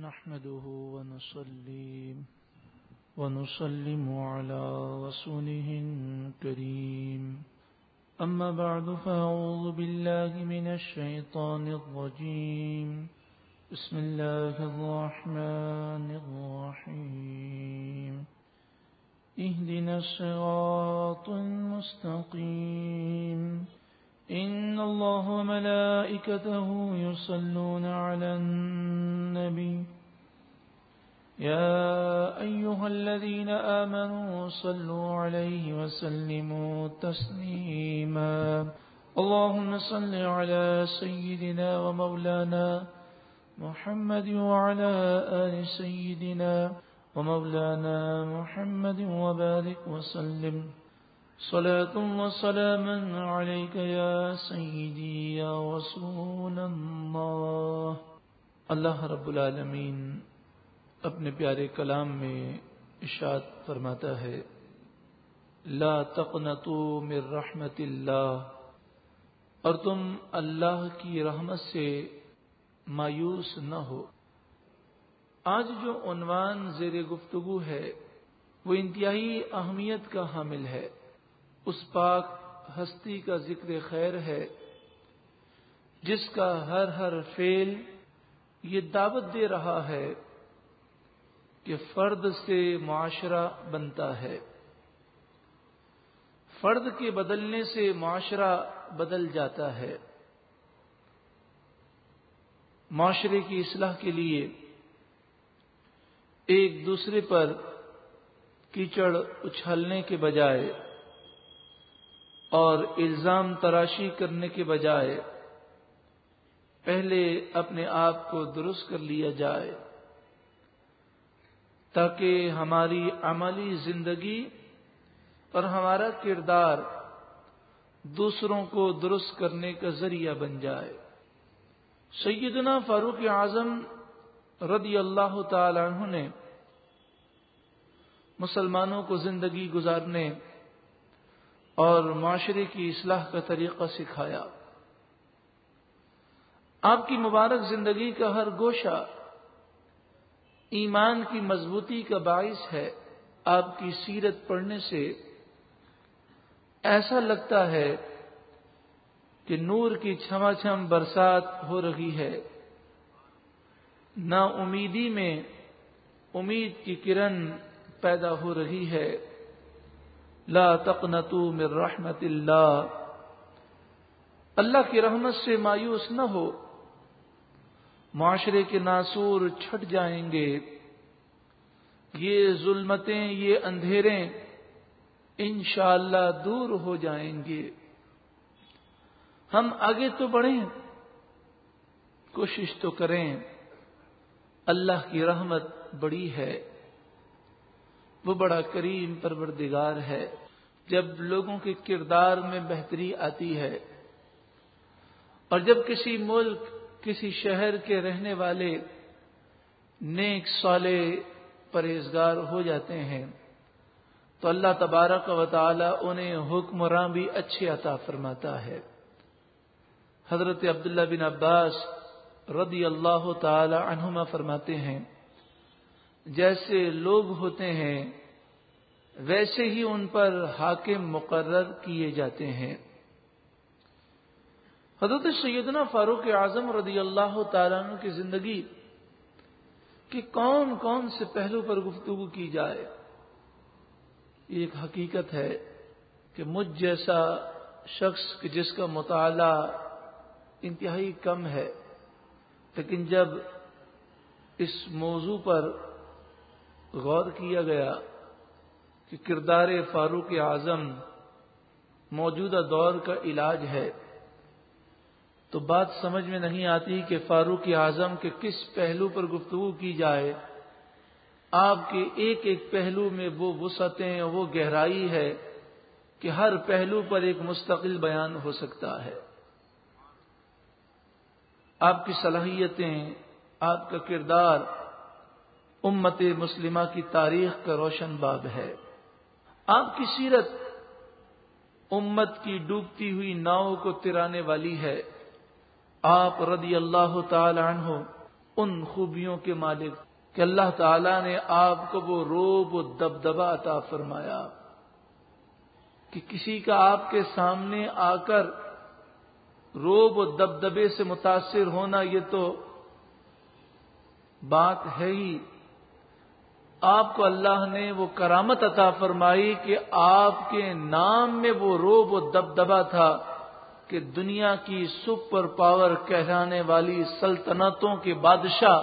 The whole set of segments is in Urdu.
نحمده ونصلي ونسلم على رسوله الكريم. أما بعد، فأعوذ بالله من الشيطان الرجيم. بسم الله الرحمن الرحيم. اهدنا الصراط المستقيم. إن الله وملائكته يصلون على النبي. يا أيها الذين آمنوا صلوا عليه وسلموا تسليما. اللهم صل على سيدنا ومولانا محمد وعلى آل سيدنا ومولانا محمد وبارك وسلم. صلاة وسلاما عليك يا سيدي يا رسول الله. اللہ رب العالمین اپنے پیارے کلام میں اشاد فرماتا ہے، لا تقنطوا من رحمت اللہ، اور تم اللہ کی رحمت سے مایوس نہ ہو۔ آج جو عنوان زیر گفتگو ہے، وہ انتہائی اہمیت کا حامل ہے۔ اس پاک ہستی کا ذکر خیر ہے، جس کا ہر ہر فیل یہ دعوت دے رہا ہے کہ فرد سے معاشرہ بنتا ہے۔ فرد کے بدلنے سے معاشرہ بدل جاتا ہے۔ معاشرے کی اصلاح کے لیے ایک دوسرے پر کیچڑ اچھالنے کے بجائے اور الزام تراشی کرنے کے بجائے پہلے اپنے آپ کو درست کر لیا جائے، تاکہ ہماری عملی زندگی اور ہمارا کردار دوسروں کو درست کرنے کا ذریعہ بن جائے۔ سیدنا فاروق اعظم رضی اللہ تعالی عنہ نے مسلمانوں کو زندگی گزارنے اور معاشرے کی اصلاح کا طریقہ سکھایا۔ آپ کی مبارک زندگی کا ہر گوشہ ایمان کی مضبوطی کا باعث ہے۔ آپ کی سیرت پڑھنے سے ایسا لگتا ہے کہ نور کی چھما چھم برسات ہو رہی ہے۔ نا امیدی میں امید کی کرن پیدا ہو رہی ہے۔ لا تقنطوا من رحمت اللہ۔ اللہ کی رحمت سے مایوس نہ ہو۔ معاشرے کے ناسور چھٹ جائیں گے۔ یہ ظلمتیں، یہ اندھیرے انشاءاللہ اللہ دور ہو جائیں گے۔ ہم آگے تو بڑھیں۔ کوشش تو کریں۔ اللہ کی رحمت بڑی ہے۔ وہ بڑا کریم پروردگار ہے۔ جب لوگوں کے کردار میں بہتری آتی ہے اور جب کسی ملک، کسی شہر کے رہنے والے نیک سالے پرہیزگار ہو جاتے ہیں، تو اللہ تبارک و تعالی انہیں حکمراں بھی اچھے عطا فرماتا ہے۔ حضرت عبداللہ بن عباس رضی اللہ تعالی عنہما فرماتے ہیں جیسے لوگ ہوتے ہیں، ویسے ہی ان پر حاکم مقرر کیے جاتے ہیں۔ حضرت سیدنا فاروق اعظم رضی اللہ تعالیٰ عنہ کی زندگی کہ کون کون سے پہلو پر گفتگو کی جائے، یہ ایک حقیقت ہے کہ مجھ جیسا شخص جس کا مطالعہ انتہائی کم ہے، لیکن جب اس موضوع پر غور کیا گیا کہ کردار فاروق اعظم موجودہ دور کا علاج ہے تو بات سمجھ میں نہیں آتی کہ فاروق اعظم کے کس پہلو پر گفتگو کی جائے۔ آپ کے ایک ایک پہلو میں وہ وسعتیں وہ گہرائی ہے کہ ہر پہلو پر ایک مستقل بیان ہو سکتا ہے۔ آپ کی صلاحیتیں، آپ کا کردار امت مسلمہ کی تاریخ کا روشن باب ہے۔ آپ کی سیرت امت کی ڈوبتی ہوئی ناؤ کو ترانے والی ہے۔ آپ رضی اللہ تعالی عنہ ان خوبیوں کے مالک کہ اللہ تعالی نے آپ کو وہ روب و دبدبا عطا فرمایا کہ کسی کا آپ کے سامنے آ کر روب و دبدبے سے متاثر ہونا یہ تو بات ہے ہی۔ آپ کو اللہ نے وہ کرامت عطا فرمائی کہ آپ کے نام میں وہ روب و دبدبا تھا کہ دنیا کی سپر پاور کہلانے والی سلطنتوں کے بادشاہ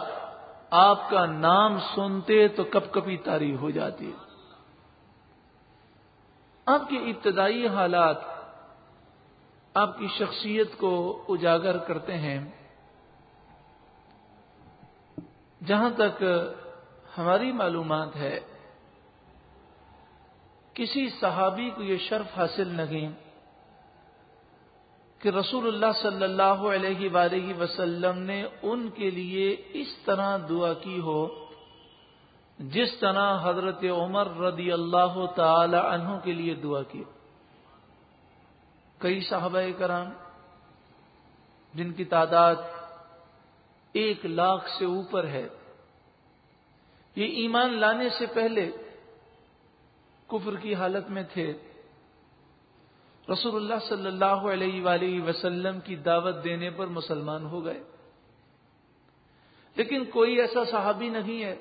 آپ کا نام سنتے تو کب کبھی تاریخ ہو جاتی۔ آپ کے ابتدائی حالات آپ کی شخصیت کو اجاگر کرتے ہیں۔ جہاں تک ہماری معلومات ہے، کسی صحابی کو یہ شرف حاصل نہیں کہ رسول اللہ صلی اللہ علیہ وآلہ وسلم نے ان کے لیے اس طرح دعا کی ہو، جس طرح حضرت عمر رضی اللہ تعالی عنہ کے لیے دعا کی کئی صحابہ کرام جن کی تعداد ایک لاکھ سے اوپر ہے یہ ایمان لانے سے پہلے کفر کی حالت میں تھے۔ رسول اللہ صلی اللہ علیہ وآلہ وسلم کی دعوت دینے پر مسلمان ہو گئے۔ لیکن کوئی ایسا صحابی نہیں ہے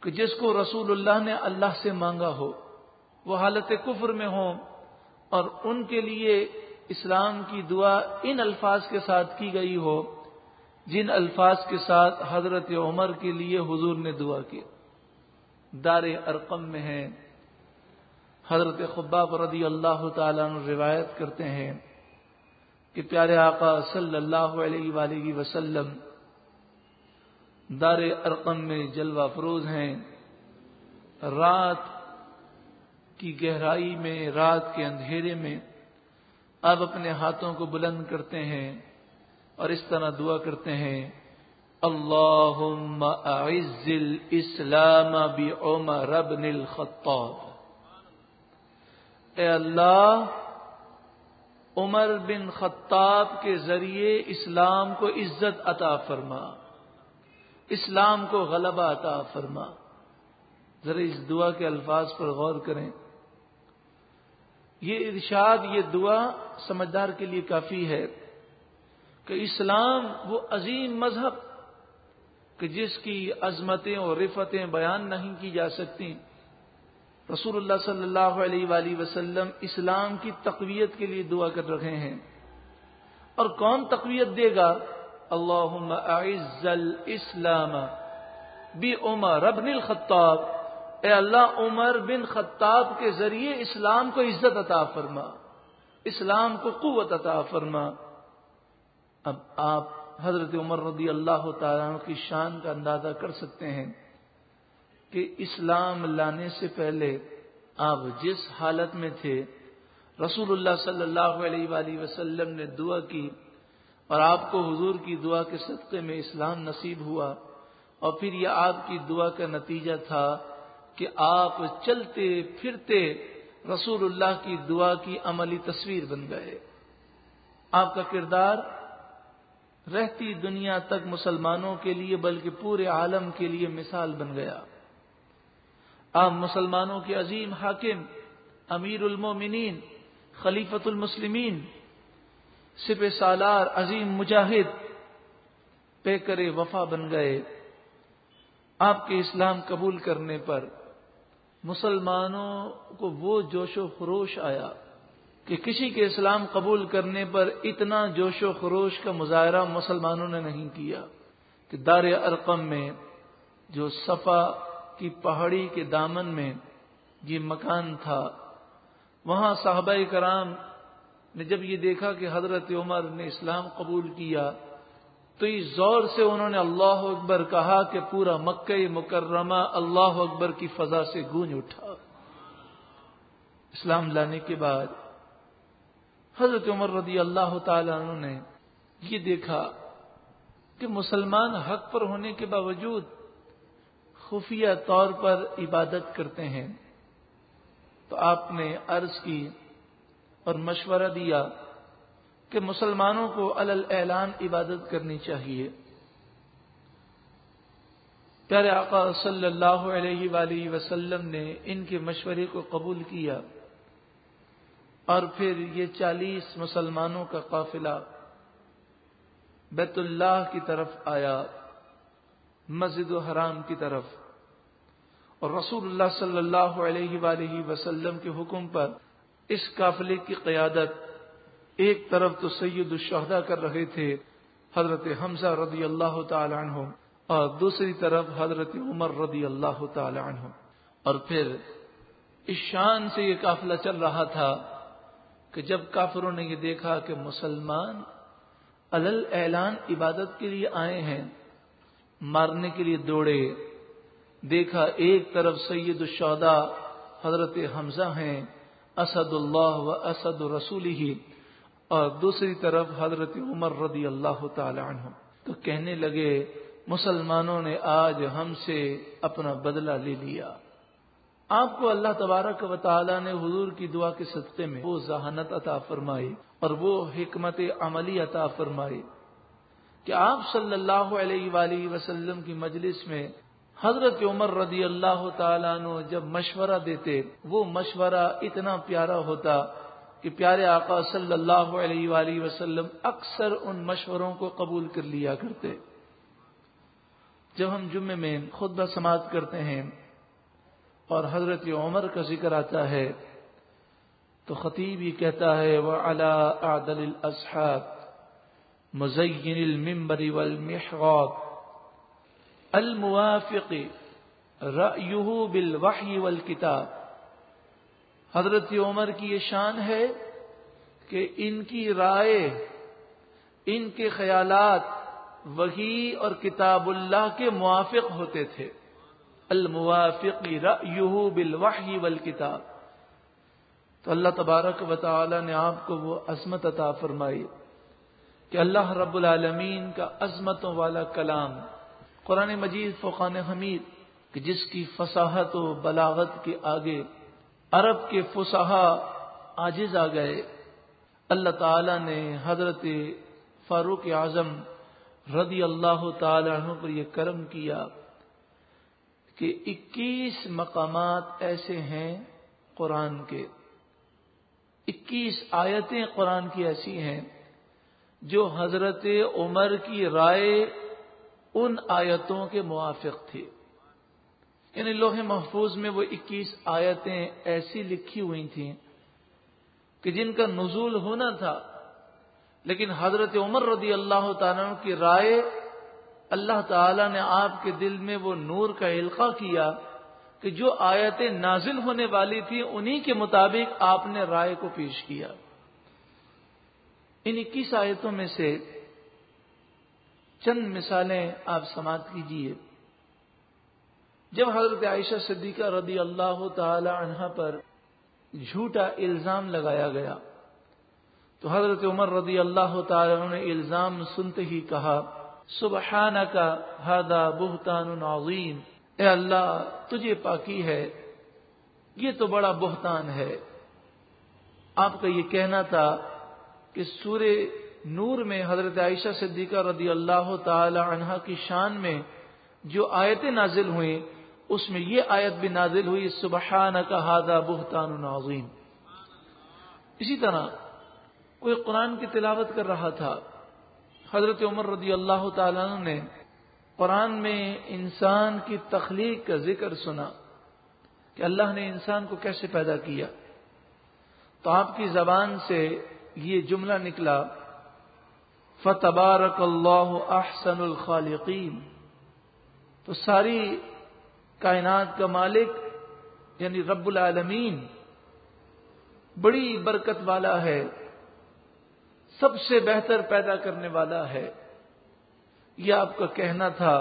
کہ جس کو رسول اللہ نے اللہ سے مانگا ہو۔ وہ حالت کفر میں ہوں اور ان کے لیے اسلام کی دعا ان الفاظ کے ساتھ کی گئی ہو۔ جن الفاظ کے ساتھ حضرت عمر کے لیے حضور نے دعا کی۔ دار ارقم میں ہیں۔ حضرت خباب رضی اللہ تعالیٰ عنہ روایت کرتے ہیں کہ پیارے آقا صلی اللہ علیہ وآلہ وسلم دار ارقم میں جلوہ فروز ہیں۔ رات کی گہرائی میں، رات کے اندھیرے میں آپ اپنے ہاتھوں کو بلند کرتے ہیں۔ اور اس طرح دعا کرتے ہیں اللہ اعز الاسلام بعمر بن الخطاب. اے اللہ، عمر بن خطاب کے ذریعے اسلام کو عزت عطا فرما، اسلام کو غلبہ عطا فرما۔ ذرا اس دعا کے الفاظ پر غور کریں۔ یہ ارشاد، یہ دعا سمجھدار کے لیے کافی ہے۔ کہ اسلام وہ عظیم مذہب کہ جس کی عظمتیں اور رفتیں بیان نہیں کی جا سکتی۔ رسول اللہ صلی اللہ علیہ وآلہ وسلم اسلام کی تقویت کے لیے دعا کر رہے ہیں۔ اور کون تقویت دے گا؟ اللہ اعز الاسلام بی عمر ابن الخطاب۔ اے اللہ عمر بن خطاب کے ذریعے اسلام کو عزت عطا فرما۔ اسلام کو قوت عطا فرما۔ اب آپ حضرت عمر رضی اللہ تعالیٰ کی شان کا اندازہ کر سکتے ہیں کہ اسلام لانے سے پہلے آپ جس حالت میں تھے، رسول اللہ صلی اللہ علیہ وآلہ وسلم نے دعا کی اور آپ کو حضور کی دعا کے صدقے میں اسلام نصیب ہوا اور پھر یہ آپ کی دعا کا نتیجہ تھا کہ آپ چلتے پھرتے رسول اللہ کی دعا کی عملی تصویر بن گئے۔ آپ کا کردار رہتی دنیا تک مسلمانوں کے لیے بلکہ پورے عالم کے لیے مثال بن گیا۔ آپ مسلمانوں کے عظیم حاکم امیر المومنین خلیفت المسلمین سپ سالار، عظیم مجاہد پے کرے وفا بن گئے۔ آپ کے اسلام قبول کرنے پر مسلمانوں کو وہ جوش و خروش آیا۔ کہ کسی کے اسلام قبول کرنے پر اتنا جوش و خروش کا مظاہرہ مسلمانوں نے نہیں کیا کہ دار ارقم میں جو صفا کی پہاڑی کے دامن میں یہ مکان تھا، وہاں صحابہ کرام نے جب یہ دیکھا کہ حضرت عمر نے اسلام قبول کیا، تو اس زور سے انہوں نے اللہ اکبر کہا کہ پورا مکہ مکرمہ اللہ اکبر کی فضا سے گونج اٹھا۔ اسلام لانے کے بعد حضرت عمر رضی اللہ تعالی عنہ نے یہ دیکھا کہ مسلمان حق پر ہونے کے باوجود خفیہ طور پر عبادت کرتے ہیں۔ تو آپ نے عرض کی اور مشورہ دیا کہ مسلمانوں کو الل اعلان عبادت کرنی چاہیے۔ پیارے آقا صلی اللہ علیہ وآلہ وسلم نے ان کے مشورے کو قبول کیا۔ اور پھر یہ چالیس مسلمانوں کا قافلہ بیت اللہ کی طرف آیا، مسجد و حرام کی طرف۔ اور رسول اللہ صلی اللہ علیہ وآلہ وسلم کے حکم پر اس قافلے کی قیادت ایک طرف تو سید الشہدہ کر رہے تھے، حضرت حمزہ رضی اللہ تعالی عنہ، اور دوسری طرف حضرت عمر رضی اللہ تعالی عنہ۔ اور پھر اس شان سے یہ قافلہ چل رہا تھا۔ کہ جب کافروں نے یہ دیکھا کہ مسلمان الل اعلان عبادت کے لیے آئے ہیں، مارنے کے لیے دوڑے، دیکھا ایک طرف سید الشودا حضرت حمزہ ہیں، اسد اللہ و اسد رسول ہی اور دوسری طرف حضرت عمر رضی اللہ تعالی عنہ۔ تو کہنے لگے، مسلمانوں نے آج ہم سے اپنا بدلہ لے لیا۔ آپ کو اللہ تبارک و تعالی نے حضور کی دعا کے صدقے میں وہ ذہانت عطا فرمائی اور وہ حکمت عملی عطا فرمائی کہ آپ صلی اللہ علیہ وآلہ وسلم کی مجلس میں حضرت عمر رضی اللہ تعالیٰ عنہ جب مشورہ دیتے، وہ مشورہ اتنا پیارا ہوتا کہ پیارے آقا صلی اللہ علیہ وآلہ وسلم اکثر ان مشوروں کو قبول کر لیا کرتے۔ جب ہم جمعے میں خطبہ سماعت کرتے ہیں اور حضرت عمر کا ذکر آتا ہے تو خطیب یہ کہتا ہے وہ اللہ عدل مزین الممبر والمحراب الموافق رأیہ بالوحی والکتاب حضرت عمر کی یہ شان ہے کہ ان کی رائے، ان کے خیالات وہی اور کتاب اللہ کے موافق ہوتے تھے۔ الموافق رأیہ بالوحی والکتاب۔ تو اللہ تبارک و تعالی نے آپ کو وہ عظمت عطا فرمائی کہ اللہ رب العالمین کا عظمتوں والا کلام، قرآن مجید فقان حمید، کہ جس کی فصاحت و بلاغت کے آگے عرب کے فسحا آجز آ گئے۔ اللہ تعالی نے حضرت فاروق اعظم رضی اللہ تعالی عنہ پر یہ کرم کیا۔ کہ اکیس مقامات ایسے ہیں قرآن کے۔ اکیس آیتیں قرآن کی ایسی ہیں جو حضرت عمر کی رائے ان آیتوں کے موافق تھی یعنی لوہے محفوظ میں وہ اکیس آیتیں ایسی لکھی ہوئی تھیں کہ جن کا نزول ہونا تھا، لیکن حضرت عمر رضی اللہ تعالیٰ کی رائے اللہ تعالی نے آپ کے دل میں وہ نور کا القا کیا کہ جو آیتیں نازل ہونے والی تھی انہی کے مطابق آپ نے رائے کو پیش کیا۔ ان اکیس آیتوں میں سے چند مثالیں آپ سماعت کیجیے جب حضرت عائشہ صدیقہ رضی اللہ تعالی عنہ پر جھوٹا الزام لگایا گیا، تو حضرت عمر رضی اللہ تعالی نے الزام سنتے ہی کہا سبحانہ کا ہادا بہتان عظیم۔ اے اللہ، تجھے پاکی ہے۔ یہ تو بڑا بہتان ہے۔ آپ کا یہ کہنا تھا کہ سورہ نور میں حضرت عائشہ صدیقہ رضی اللہ تعالی عنہ کی شان میں جو آیتیں نازل ہوئیں، اس میں یہ آیت بھی نازل ہوئی سبحان کا ہادہ بہتان عظیم۔ اسی طرح کوئی قرآن کی تلاوت کر رہا تھا حضرت عمر رضی اللہ تعالیٰ نے قرآن میں انسان کی تخلیق کا ذکر سنا کہ اللہ نے انسان کو کیسے پیدا کیا۔ تو آپ کی زبان سے یہ جملہ نکلا، فتبارک اللہ احسن الخالقین تو ساری کائنات کا مالک یعنی رب العالمین، بڑی برکت والا ہے۔ سب سے بہتر پیدا کرنے والا ہے۔ یہ آپ کا کہنا تھا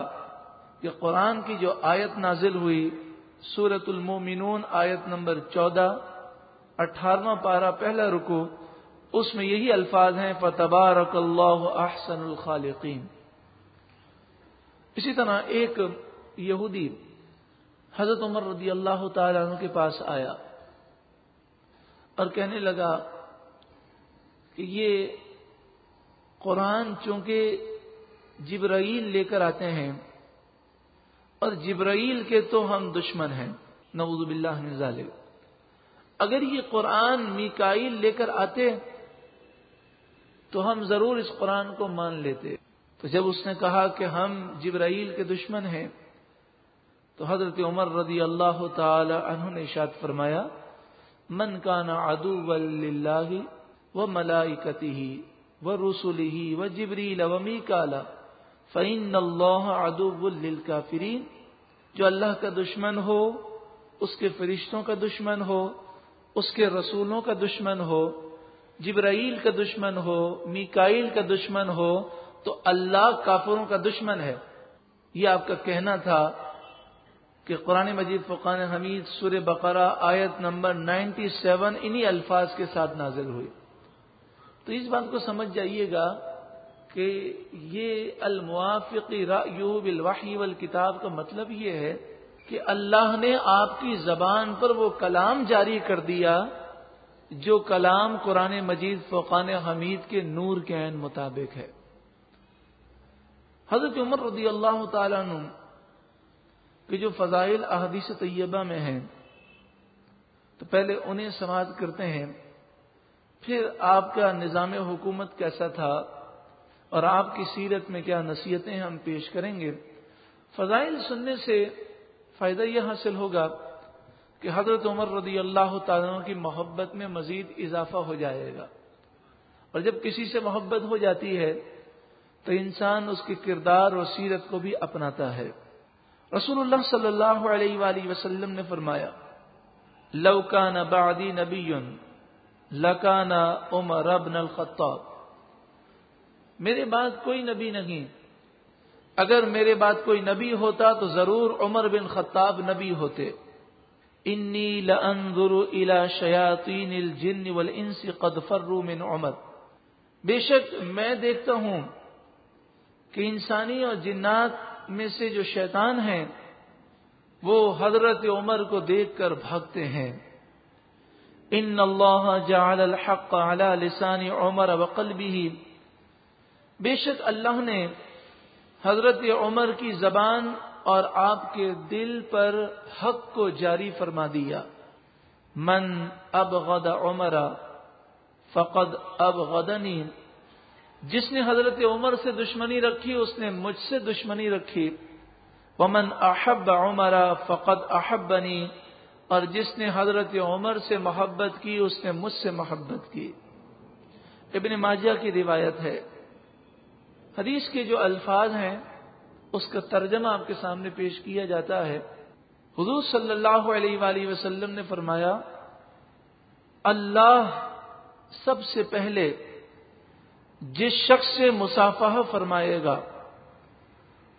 کہ قرآن کی جو آیت نازل ہوئی سورت المومنون، آیت نمبر چودہ، اٹھارہواں پارہ، پہلا رکو اس میں یہی الفاظ ہیں فتبارک اللہ احسن الخالقین اسی طرح ایک یہودی، حضرت عمر رضی اللہ تعالی عنہ کے پاس آیا اور کہنے لگا کہ یہ قرآن چونکہ جبرائیل لے کر آتے ہیں اور جبرائیل کے تو ہم دشمن ہیں۔ نعوذ باللہ من ذالک۔ اگر یہ قرآن میکائیل لے کر آتے تو ہم ضرور اس قرآن کو مان لیتے۔ تو جب اس نے کہا کہ ہم جبرائیل کے دشمن ہیں، تو حضرت عمر رضی اللہ تعالی عنہ نے اشاد فرمایا، من کا نا ادو و ملائکتی ہی و رسولی ہی و جبریل و می فعین اللہ ادب جو اللہ کا دشمن ہو، اس کے فرشتوں کا دشمن ہو، اس کے رسولوں کا دشمن ہو، جبرائیل کا دشمن ہو، میکائیل کا دشمن ہو، تو اللہ کافروں کا دشمن ہے۔ یہ آپ کا کہنا تھا کہ قرآن مجید فقان حمید سور بقرہ آیت نمبر نائنٹی سیون انہی الفاظ کے ساتھ نازل ہوئی۔ تو اس بات کو سمجھ جائیے گا کہ یہ الموافقی رایوب الوحی والکتاب کا مطلب یہ ہے کہ اللہ نے آپ کی زبان پر وہ کلام جاری کر دیا جو کلام قرآن مجید فقان حمید کے نور کے عین مطابق ہے۔ حضرت عمر رضی اللہ تعالیٰ عنہ کہ جو فضائل احادیث طیبہ میں ہیں، تو پہلے انہیں سماعت کرتے ہیں۔ پھر آپ کا نظام حکومت کیسا تھا اور آپ کی سیرت میں کیا نصیحتیں ہم پیش کریں گے؟ فضائل سننے سے فائدہ یہ حاصل ہوگا کہ حضرت عمر رضی اللہ تعالیٰ کی محبت میں مزید اضافہ ہو جائے گا۔ اور جب کسی سے محبت ہو جاتی ہے تو انسان اس کے کردار اور سیرت کو بھی اپناتا ہے۔ رسول اللہ صلی اللہ علیہ وآلہ وسلم نے فرمایا لوکان بعدی نبی لکانا عمر ابن الخطاب۔ میرے بعد کوئی نبی نہیں۔ اگر میرے بعد کوئی نبی ہوتا تو ضرور عمر بن خطاب نبی ہوتے۔ انی لانظر الى شیاطین الجن والانس قد فروا من عمر۔ بے شک میں دیکھتا ہوں کہ انسانی اور جنات میں سے جو شیطان ہیں، وہ حضرت عمر کو دیکھ کر بھاگتے ہیں۔ ان اللہ جعل الحق على لسان عمر وقلبه بے شک اللہ نے حضرت عمر کی زبان اور آپ کے دل پر حق کو جاری فرما دیا۔ من اب غد عمر فقد اب غدنی جس نے حضرت عمر سے دشمنی رکھی، اس نے مجھ سے دشمنی رکھی۔ ومن احب عمر فقد احبنی اور جس نے حضرت عمر سے محبت کی، اس نے مجھ سے محبت کی۔ ابن ماجہ کی روایت ہے۔ حدیث کے جو الفاظ ہیں، اس کا ترجمہ آپ کے سامنے پیش کیا جاتا ہے۔ حضور صلی اللہ علیہ وآلہ وسلم نے فرمایا، اللہ سب سے پہلے جس شخص سے مسافہ فرمائے گا،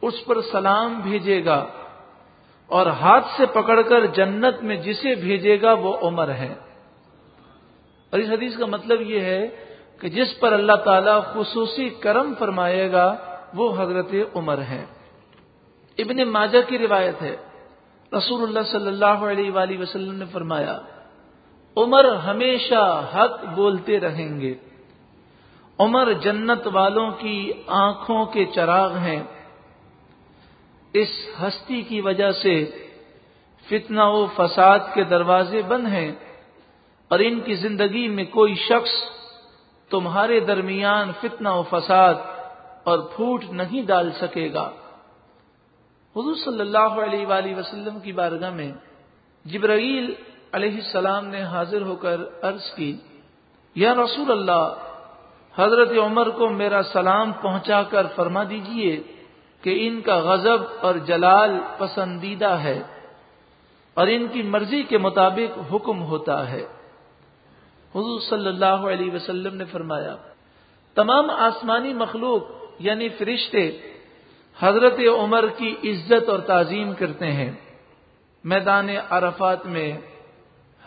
اس پر سلام بھیجے گا۔ اور ہاتھ سے پکڑ کر جنت میں جسے بھیجے گا وہ عمر ہے۔ اور اس حدیث کا مطلب یہ ہے کہ جس پر اللہ تعالی خصوصی کرم فرمائے گا، وہ حضرت عمر ہے۔ ابن ماجہ کی روایت ہے۔ رسول اللہ صلی اللہ علیہ وآلہ وسلم نے فرمایا، عمر ہمیشہ حق بولتے رہیں گے۔ عمر جنت والوں کی آنکھوں کے چراغ ہیں۔ اس ہستی کی وجہ سے فتنہ و فساد کے دروازے بند ہیں اور ان کی زندگی میں کوئی شخص تمہارے درمیان فتنہ و فساد اور پھوٹ نہیں ڈال سکے گا۔ حضور صلی اللہ علیہ وآلہ وسلم کی بارگاہ میں جبرائیل علیہ السلام نے حاضر ہو کر عرض کی، یا رسول اللہ، حضرت عمر کو میرا سلام پہنچا کر فرما دیجیے۔ کہ ان کا غضب اور جلال پسندیدہ ہے اور ان کی مرضی کے مطابق حکم ہوتا ہے۔ حضور صلی اللہ علیہ وسلم نے فرمایا، تمام آسمانی مخلوق یعنی فرشتے حضرت عمر کی عزت اور تعظیم کرتے ہیں۔ میدان عرفات میں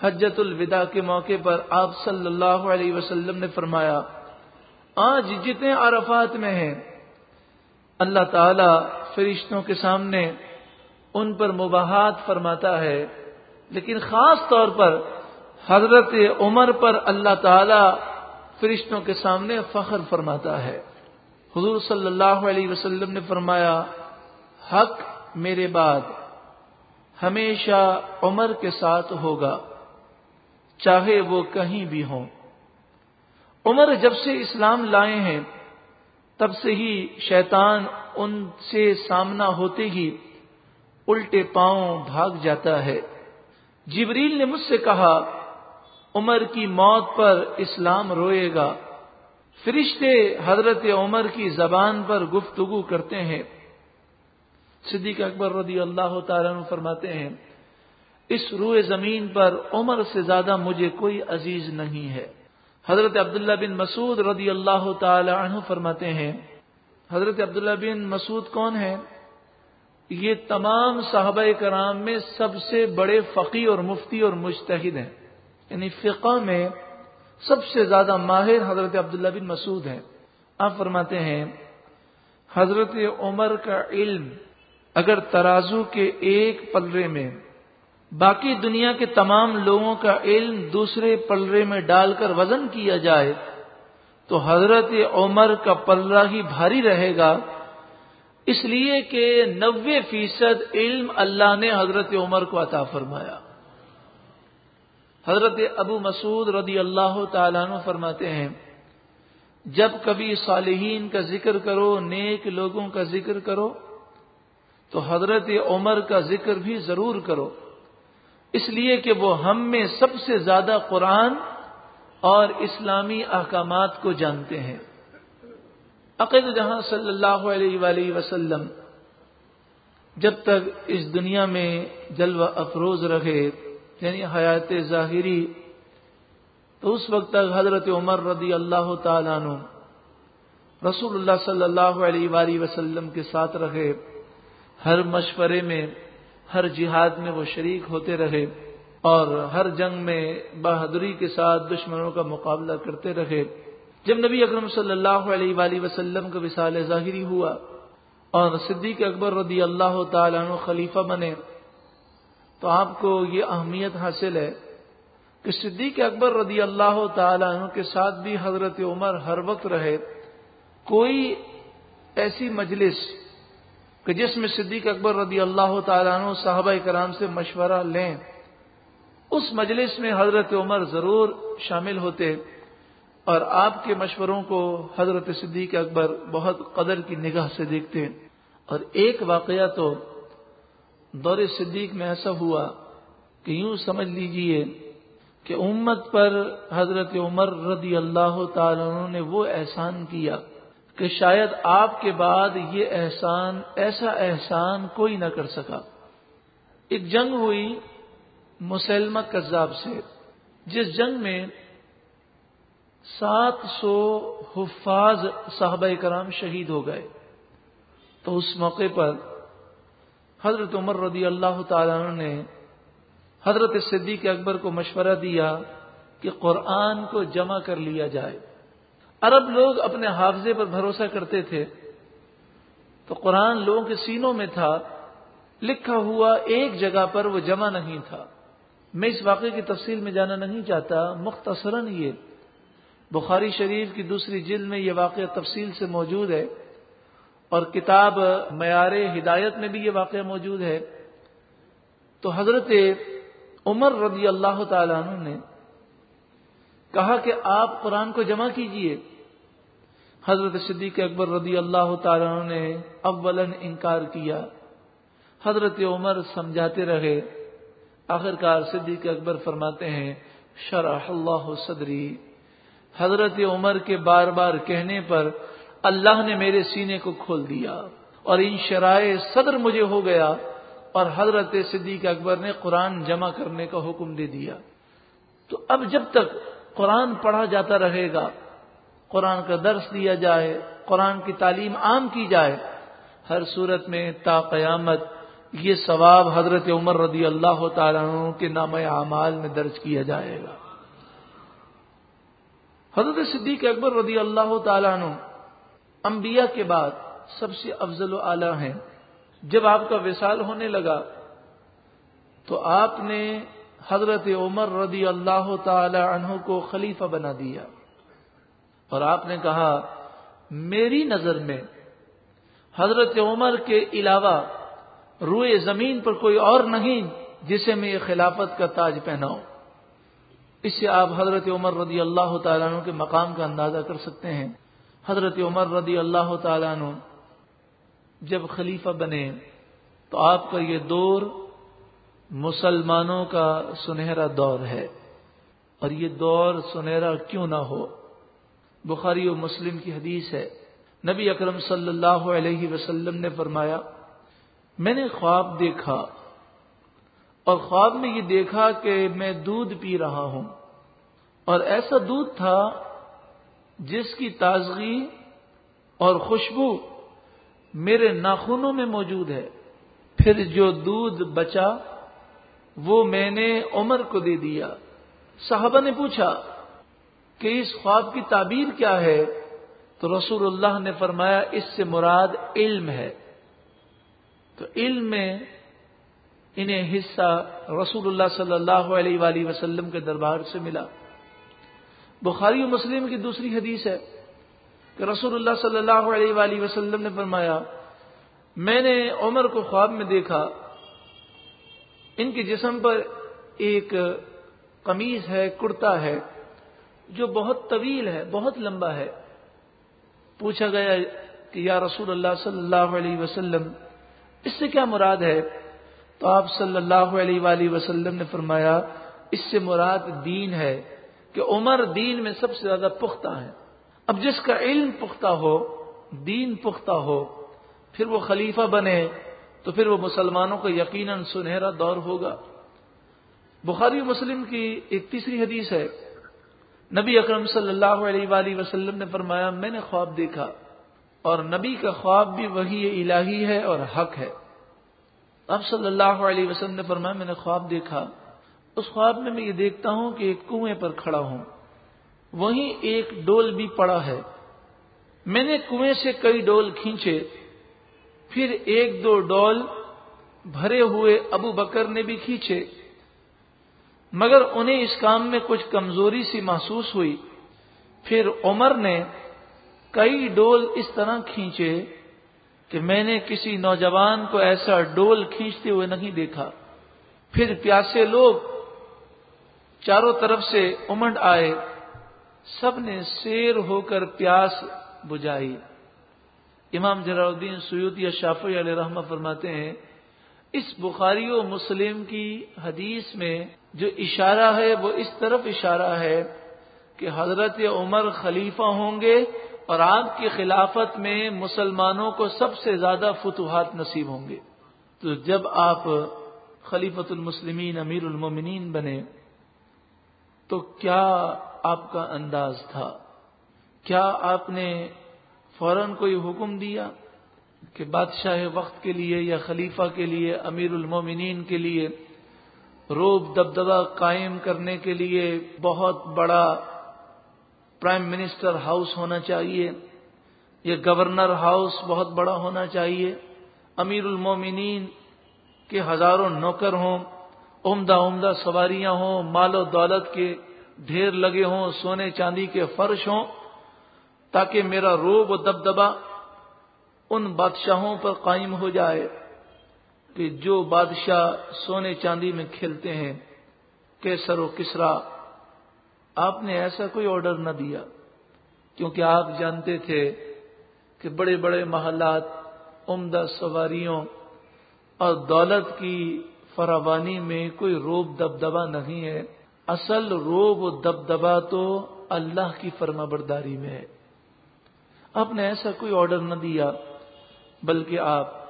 حجت الوداع کے موقع پر آپ صلی اللہ علیہ وسلم نے فرمایا، آج جتنے عرفات میں ہیں اللہ تعالی فرشتوں کے سامنے ان پر مباحت فرماتا ہے۔ لیکن خاص طور پر حضرت عمر پر اللہ تعالی فرشتوں کے سامنے فخر فرماتا ہے۔ حضور صلی اللہ علیہ وسلم نے فرمایا، حق میرے بعد ہمیشہ عمر کے ساتھ ہوگا، چاہے وہ کہیں بھی ہوں۔ عمر جب سے اسلام لائے ہیں تب سے ہی شیطان ان سے سامنا ہوتے ہی الٹے پاؤں بھاگ جاتا ہے۔ جبریل نے مجھ سے کہا، عمر کی موت پر اسلام روئے گا۔ فرشتے حضرت عمر کی زبان پر گفتگو کرتے ہیں۔ صدیق اکبر رضی اللہ تعالیٰ فرماتے ہیں، اس روئے زمین پر عمر سے زیادہ مجھے کوئی عزیز نہیں ہے۔ حضرت عبداللہ بن مسعود رضی اللہ تعالی عنہ فرماتے ہیں، حضرت عبداللہ بن مسعود کون ہے یہ تمام صحابہ کرام میں سب سے بڑے فقی اور مفتی اور مشتحد ہیں۔ یعنی فقہ میں سب سے زیادہ ماہر حضرت عبداللہ بن مسعود ہیں۔ آپ فرماتے ہیں، حضرت عمر کا علم اگر ترازو کے ایک پلرے میں باقی دنیا کے تمام لوگوں کا علم دوسرے پلرے میں ڈال کر وزن کیا جائے تو حضرت عمر کا پلرا ہی بھاری رہے گا۔ اس لیے کہ نوے فیصد علم اللہ نے حضرت عمر کو عطا فرمایا۔ حضرت ابو مسعود رضی اللہ تعالیٰ عنہ فرماتے ہیں، جب کبھی صالحین کا ذکر کرو، نیک لوگوں کا ذکر کرو، تو حضرت عمر کا ذکر بھی ضرور کرو۔ اس لیے کہ وہ ہم میں سب سے زیادہ قرآن اور اسلامی احکامات کو جانتے ہیں۔ عقید جہاں صلی اللہ علیہ وآلہ وسلم جب تک اس دنیا میں جلوہ افروز رہے یعنی حیات ظاہری، تو اس وقت تک حضرت عمر رضی اللہ تعالیٰ عنہ رسول اللہ صلی اللہ علیہ وآلہ وسلم کے ساتھ رہے۔ ہر مشورے میں ہر جہاد میں وہ شریک ہوتے رہے اور ہر جنگ میں بہادری کے ساتھ دشمنوں کا مقابلہ کرتے رہے۔ جب نبی اکرم صلی اللہ علیہ وآلہ وسلم کا وصال ظاہری ہوا اور صدیق اکبر رضی اللہ تعالیٰ عنہ خلیفہ بنے، تو آپ کو یہ اہمیت حاصل ہے کہ صدیق اکبر رضی اللہ تعالیٰ عنہ کے ساتھ بھی حضرت عمر ہر وقت رہے۔ کوئی ایسی مجلس کہ جس میں صدیق اکبر رضی اللہ تعالیٰ عنہ صحابہ کرام سے مشورہ لیں، اس مجلس میں حضرت عمر ضرور شامل ہوتے اور آپ کے مشوروں کو حضرت صدیق اکبر بہت قدر کی نگاہ سے دیکھتے۔ اور ایک واقعہ تو دور صدیق میں ایسا ہوا کہ یوں سمجھ لیجیے کہ امت پر حضرت عمر رضی اللہ تعالیٰ عنہ نے وہ احسان کیا۔ کہ شاید آپ کے بعد یہ احسان، ایسا احسان کوئی نہ کر سکا۔ ایک جنگ ہوئی مسلمہ کذاب سے، جس جنگ میں سات سو حفاظ صحابہ کرام شہید ہو گئے۔ تو اس موقع پر حضرت عمر رضی اللہ تعالیٰ نے حضرت صدیق اکبر کو مشورہ دیا کہ قرآن کو جمع کر لیا جائے۔ عرب لوگ اپنے حافظے پر بھروسہ کرتے تھے۔ تو قرآن لوگوں کے سینوں میں تھا، لکھا ہوا ایک جگہ پر وہ جمع نہیں تھا۔ میں اس واقعے کی تفصیل میں جانا نہیں چاہتا، مختصراً یہ۔ بخاری شریف کی دوسری جلد میں یہ واقعہ تفصیل سے موجود ہے اور کتاب معیار ہدایت میں بھی یہ واقعہ موجود ہے۔ تو حضرت عمر رضی اللہ تعالیٰ عنہ نے کہا کہ آپ قرآن کو جمع کیجیے۔ حضرت صدیق اکبر رضی اللہ تعالیٰ نے اولا انکار کیا۔ حضرت عمر سمجھاتے رہے۔ آخرکار صدیق اکبر فرماتے ہیں، شرح اللہ صدری۔ حضرت عمر کے بار بار کہنے پر اللہ نے میرے سینے کو کھول دیا اور ان شرائع صدر مجھے ہو گیا اور حضرت صدیق اکبر نے قرآن جمع کرنے کا حکم دے دیا۔ تو اب جب تک قرآن پڑھا جاتا رہے گا قرآن کا درس دیا جائے، قرآن کی تعلیم عام کی جائے، ہر صورت میں تا قیامت یہ ثواب حضرت عمر رضی اللہ تعالیٰ عنہ کے نام اعمال میں درج کیا جائے گا۔ حضرت صدیق اکبر رضی اللہ تعالیٰ عنہ انبیاء کے بعد سب سے افضل و اعلیٰ ہیں۔ جب آپ کا وصال ہونے لگا تو آپ نے حضرت عمر رضی اللہ تعالی عنہ کو خلیفہ بنا دیا۔ اور آپ نے کہا، میری نظر میں حضرت عمر کے علاوہ روئے زمین پر کوئی اور نہیں جسے میں یہ خلافت کا تاج پہناؤں. اس سے آپ حضرت عمر رضی اللہ تعالیٰ عنہ کے مقام کا اندازہ کر سکتے ہیں۔ حضرت عمر رضی اللہ تعالیٰ عنہ جب خلیفہ بنے تو آپ کا یہ دور مسلمانوں کا سنہرا دور ہے۔ اور یہ دور سنہرا کیوں نہ ہو؟ بخاری و مسلم کی حدیث ہے۔ نبی اکرم صلی اللہ علیہ وسلم نے فرمایا، میں نے خواب دیکھا اور خواب میں یہ دیکھا کہ میں دودھ پی رہا ہوں۔ اور ایسا دودھ تھا جس کی تازگی اور خوشبو میرے ناخنوں میں موجود ہے۔ پھر جو دودھ بچا، وہ میں نے عمر کو دے دیا۔ صحابہ نے پوچھا کہ اس خواب کی تعبیر کیا ہے؟ تو رسول اللہ نے فرمایا، اس سے مراد علم ہے۔ تو علم میں انہیں حصہ رسول اللہ صلی اللہ علیہ وآلہ وسلم کے دربار سے ملا۔ بخاری و مسلم کی دوسری حدیث ہے کہ رسول اللہ صلی اللہ علیہ وآلہ وسلم نے فرمایا، میں نے عمر کو خواب میں دیکھا۔ ان کے جسم پر ایک قمیض ہے، کرتا ہے۔ جو بہت طویل ہے، بہت لمبا ہے۔ پوچھا گیا کہ یا رسول اللہ صلی اللہ علیہ وسلم، اس سے کیا مراد ہے؟ تو آپ صلی اللہ علیہ وآلہ وسلم نے فرمایا، اس سے مراد دین ہے کہ عمر دین میں سب سے زیادہ پختہ ہے اب جس کا علم پختہ ہو، دین پختہ ہو، پھر وہ خلیفہ بنے، تو پھر وہ مسلمانوں کا یقیناً سنہرا دور ہوگا۔ بخاری مسلم کی ایک تیسری حدیث ہے۔ نبی اکرم صلی اللہ علیہ وآلہ وسلم نے فرمایا، میں نے خواب دیکھا اور نبی کا خواب بھی وہی الہی ہے اور حق ہے۔ اب صلی اللہ علیہ وسلم نے فرمایا، میں نے خواب دیکھا۔ اس خواب میں میں یہ دیکھتا ہوں کہ ایک کنویں پر کھڑا ہوں۔ وہیں ایک ڈول بھی پڑا ہے۔ میں نے کنویں سے کئی ڈول کھینچے۔ پھر ایک دو ڈول بھرے ہوئے ابو بکر نے بھی کھینچے۔ مگر انہیں اس کام میں کچھ کمزوری سی محسوس ہوئی۔ پھر عمر نے کئی ڈول اس طرح کھینچے کہ میں نے کسی نوجوان کو ایسا ڈول کھینچتے ہوئے نہیں دیکھا۔ پھر پیاسے لوگ چاروں طرف سے امنڈ آئے۔ سب نے شیر ہو کر پیاس بجائی امام جلال الدین سیودی شافی علیہ رحمہ فرماتے ہیں، اس بخاری و مسلم کی حدیث میں جو اشارہ ہے وہ اس طرف اشارہ ہے کہ حضرت عمر خلیفہ ہوں گے اور آپ کی خلافت میں مسلمانوں کو سب سے زیادہ فتوحات نصیب ہوں گے۔ تو جب آپ خلیفت المسلمین، امیر المومنین بنے، تو کیا آپ کا انداز تھا؟ کیا آپ نے فوراً کوئی حکم دیا کہ بادشاہ وقت کے لیے یا خلیفہ کے لیے، امیر المومنین کے لیے روب دبدبا قائم کرنے کے لیے بہت بڑا پرائم منسٹر ہاؤس ہونا چاہیے۔ یا گورنر ہاؤس بہت بڑا ہونا چاہیے۔ امیر المومنین کے ہزاروں نوکر ہوں، عمدہ عمدہ سواریاں ہوں، مال و دولت کے ڈھیر لگے ہوں، سونے چاندی کے فرش ہوں، تاکہ میرا روب و دبدبا ان بادشاہوں پر قائم ہو جائے۔ کہ جو بادشاہ سونے چاندی میں کھیلتے ہیں، کیسر و کسرا، آپ نے ایسا کوئی آرڈر نہ دیا۔ کیونکہ آپ جانتے تھے کہ بڑے بڑے محلات، عمدہ سواریوں اور دولت کی فراوانی میں کوئی روب دبدبا نہیں ہے۔ اصل روب و دبدبا تو اللہ کی فرما برداری میں ہے۔ آپ نے ایسا کوئی آرڈر نہ دیا، بلکہ آپ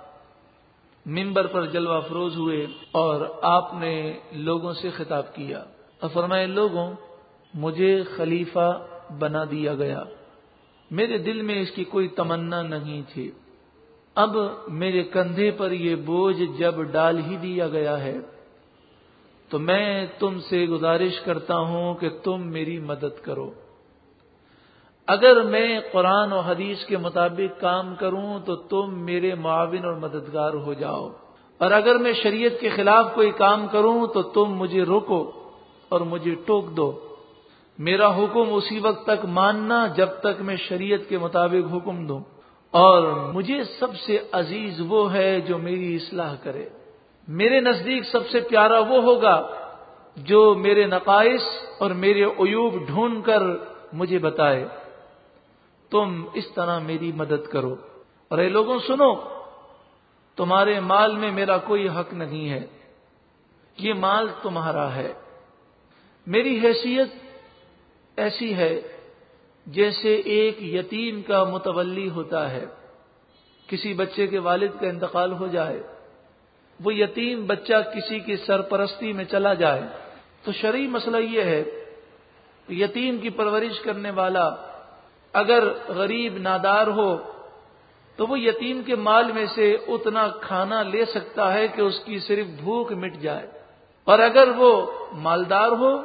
ممبر پر جلوہ افروز ہوئے اور آپ نے لوگوں سے خطاب کیا۔ اور فرمائے لوگوں، مجھے خلیفہ بنا دیا گیا۔ میرے دل میں اس کی کوئی تمنا نہیں تھی۔ اب میرے کندھے پر یہ بوجھ جب ڈال ہی دیا گیا ہے، تو میں تم سے گزارش کرتا ہوں کہ تم میری مدد کرو۔ اگر میں قرآن و حدیث کے مطابق کام کروں تو تم میرے معاون اور مددگار ہو جاؤ۔ اور اگر میں شریعت کے خلاف کوئی کام کروں تو تم مجھے روکو اور مجھے ٹوک دو۔ میرا حکم اسی وقت تک ماننا جب تک میں شریعت کے مطابق حکم دوں۔ اور مجھے سب سے عزیز وہ ہے جو میری اصلاح کرے۔ میرے نزدیک سب سے پیارا وہ ہوگا جو میرے نقائص اور میرے عیوب ڈھونڈ کر مجھے بتائے۔ تم اس طرح میری مدد کرو۔ اور اے لوگوں، سنو، تمہارے مال میں میرا کوئی حق نہیں ہے۔ یہ مال تمہارا ہے۔ میری حیثیت ایسی ہے جیسے ایک یتیم کا متولی ہوتا ہے۔ کسی بچے کے والد کا انتقال ہو جائے۔ وہ یتیم بچہ کسی کی سرپرستی میں چلا جائے۔ تو شرعی مسئلہ یہ ہے یتیم کی پرورش کرنے والا اگر غریب نادار ہو تو وہ یتیم کے مال میں سے اتنا کھانا لے سکتا ہے کہ اس کی صرف بھوک مٹ جائے۔ اور اگر وہ مالدار ہو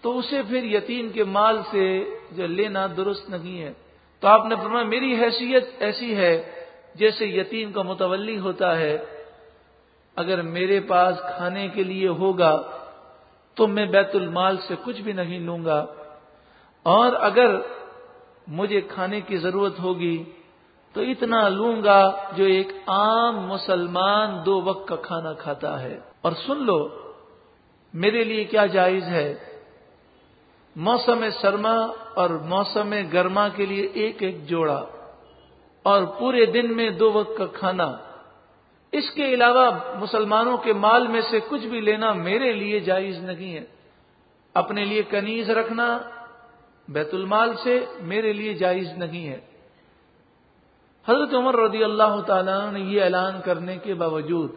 تو اسے پھر یتیم کے مال سے جو لینا درست نہیں ہے۔ تو آپ نے فرمایا، میری حیثیت ایسی ہے جیسے یتیم کا متولی ہوتا ہے۔ اگر میرے پاس کھانے کے لیے ہوگا تو میں بیت المال سے کچھ بھی نہیں لوں گا۔ اور اگر مجھے کھانے کی ضرورت ہوگی تو اتنا لوں گا جو ایک عام مسلمان دو وقت کا کھانا کھاتا ہے۔ اور سن لو، میرے لیے کیا جائز ہے؟ موسم سرما اور موسم گرما کے لیے ایک ایک جوڑا اور پورے دن میں دو وقت کا کھانا۔ اس کے علاوہ مسلمانوں کے مال میں سے کچھ بھی لینا میرے لیے جائز نہیں ہے۔ اپنے لیے کنیز رکھنا بیت المال سے میرے لیے جائز نہیں ہے۔ حضرت عمر رضی اللہ تعالیٰ نے یہ اعلان کرنے کے باوجود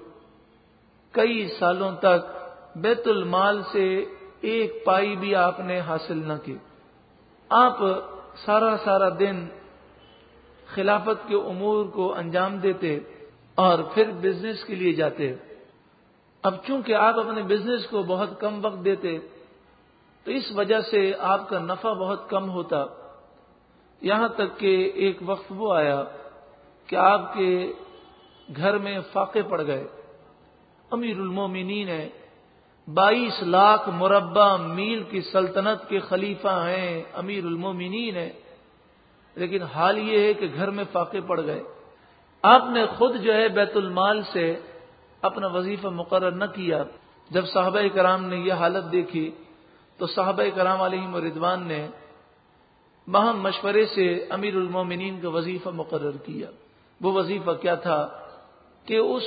کئی سالوں تک بیت المال سے ایک پائی بھی آپ نے حاصل نہ کی۔ آپ سارا سارا دن خلافت کے امور کو انجام دیتے اور پھر بزنس کے لیے جاتے۔ اب چونکہ آپ اپنے بزنس کو بہت کم وقت دیتے تو اس وجہ سے آپ کا نفع بہت کم ہوتا۔ یہاں تک کہ ایک وقت وہ آیا کہ آپ کے گھر میں فاقے پڑ گئے۔ امیر المومنین ہے بائیس لاکھ مربع میل کی سلطنت کے خلیفہ ہیں امیر المومنین ہے لیکن حال یہ ہے کہ گھر میں فاقے پڑ گئے۔ آپ نے خود جو ہے بیت المال سے اپنا وظیفہ مقرر نہ کیا۔ جب صحابہ کرام نے یہ حالت دیکھی تو صحابہ کرام علیہ مردوان نے مہم مشورے سے امیر المومنین کا وظیفہ مقرر کیا۔ وہ وظیفہ کیا تھا کہ اس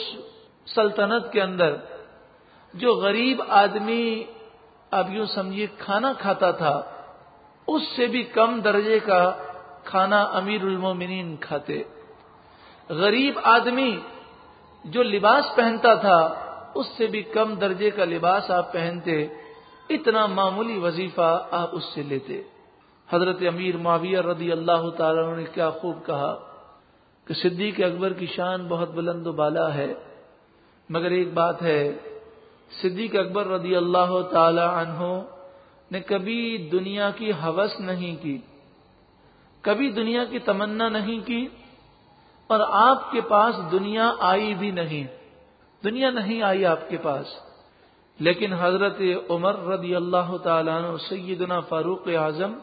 سلطنت کے اندر جو غریب آدمی اب یوں سمجھیے کھانا کھاتا تھا، اس سے بھی کم درجے کا کھانا امیر المومنین کھاتے۔ غریب آدمی جو لباس پہنتا تھا، اس سے بھی کم درجے کا لباس آپ پہنتے۔ اتنا معمولی وظیفہ آپ اس سے لیتے۔ حضرت امیر معاویہ رضی اللہ تعالیٰ نے کیا خوب کہا کہ صدیق اکبر کی شان بہت بلند و بالا ہے۔ مگر ایک بات ہے، صدیق اکبر رضی اللہ تعالی عنہ نے کبھی دنیا کی حوث نہیں کی، کبھی دنیا کی تمنا نہیں کی، اور آپ کے پاس دنیا آئی بھی نہیں۔ دنیا نہیں آئی آپ کے پاس۔ لیکن حضرت عمر رضی اللہ تعالیٰ عنہ، سیدنا فاروق اعظم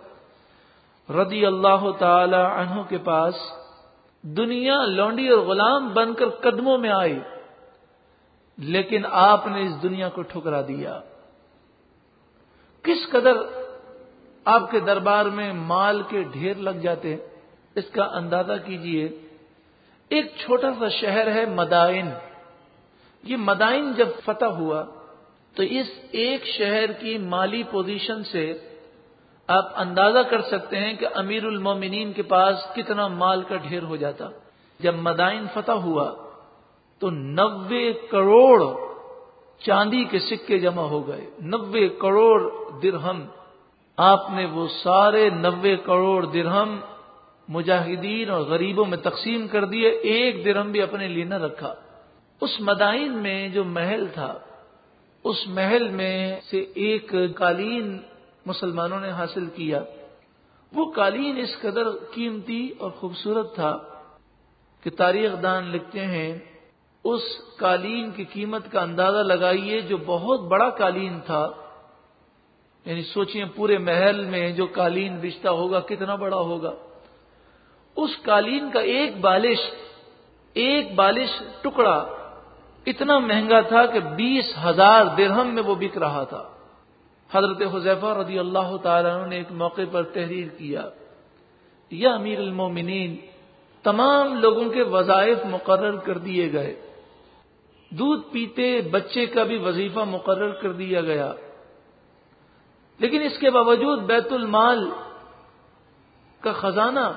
رضی اللہ تعالی عنہ کے پاس دنیا لونڈی اور غلام بن کر قدموں میں آئی لیکن آپ نے اس دنیا کو ٹھکرا دیا۔ کس قدر آپ کے دربار میں مال کے ڈھیر لگ جاتے، اس کا اندازہ کیجیے۔ ایک چھوٹا سا شہر ہے مدائن۔ یہ مدائن جب فتح ہوا تو اس ایک شہر کی مالی پوزیشن سے آپ اندازہ کر سکتے ہیں کہ امیر المومنین کے پاس کتنا مال کا ڈھیر ہو جاتا۔ جب مدائن فتح ہوا تو نوے کروڑ چاندی کے سکے جمع ہو گئے۔ نوے کروڑ درہم۔ آپ نے وہ سارے نوے کروڑ درہم مجاہدین اور غریبوں میں تقسیم کر دیے۔ ایک درم بھی اپنے لیے نہ رکھا۔ اس مدائن میں جو محل تھا اس محل میں سے ایک قالین مسلمانوں نے حاصل کیا۔ وہ قالین اس قدر قیمتی اور خوبصورت تھا کہ تاریخ دان لکھتے ہیں، اس قالین کی قیمت کا اندازہ لگائیے جو بہت بڑا قالین تھا۔ یعنی سوچیں پورے محل میں جو قالین بچتا ہوگا، کتنا بڑا ہوگا۔ اس قالین کا ایک بالش ایک بالش ٹکڑا اتنا مہنگا تھا کہ بیس ہزار درہم میں وہ بک رہا تھا۔ حضرت حضیفہ رضی اللہ تعالیٰ نے ایک موقع پر تحریر کیا۔ یا امیر المومنین، تمام لوگوں کے وظائف مقرر کر دیے گئے۔ دودھ پیتے بچے کا بھی وظیفہ مقرر کر دیا گیا۔ لیکن اس کے باوجود بیت المال کا خزانہ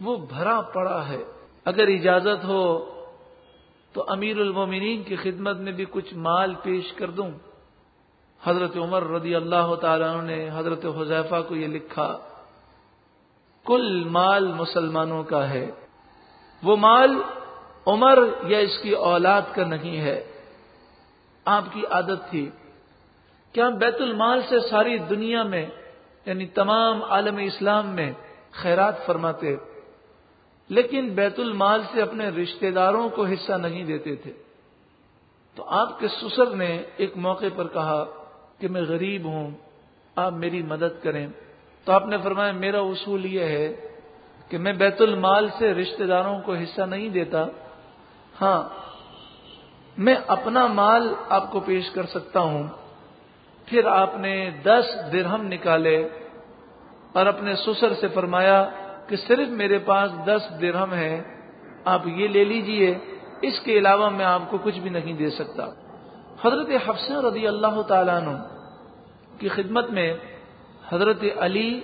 وہ بھرا پڑا ہے۔ اگر اجازت ہو تو امیر المومنین کی خدمت میں بھی کچھ مال پیش کر دوں۔ حضرت عمر رضی اللہ تعالیٰ نے حضرت حذیفہ کو یہ لکھا، کل مال مسلمانوں کا ہے۔ وہ مال عمر یا اس کی اولاد کا نہیں ہے۔ آپ کی عادت تھی۔ کیا بیت المال سے ساری دنیا میں یعنی تمام عالم اسلام میں خیرات فرماتے؟ لیکن بیت المال سے اپنے رشتہ داروں کو حصہ نہیں دیتے تھے۔ تو آپ کے سسر نے ایک موقع پر کہا کہ میں غریب ہوں، آپ میری مدد کریں۔ تو آپ نے فرمایا، میرا اصول یہ ہے کہ میں بیت المال سے رشتہ داروں کو حصہ نہیں دیتا۔ ہاں میں اپنا مال آپ کو پیش کر سکتا ہوں۔ پھر آپ نے دس درہم نکالے اور اپنے سسر سے فرمایا کہ صرف میرے پاس دس درہم ہے آپ یہ لے لیجیے، اس کے علاوہ میں آپ کو کچھ بھی نہیں دے سکتا۔ حضرت حفص رضی اللہ تعالیٰ عنہ کی خدمت میں حضرت علی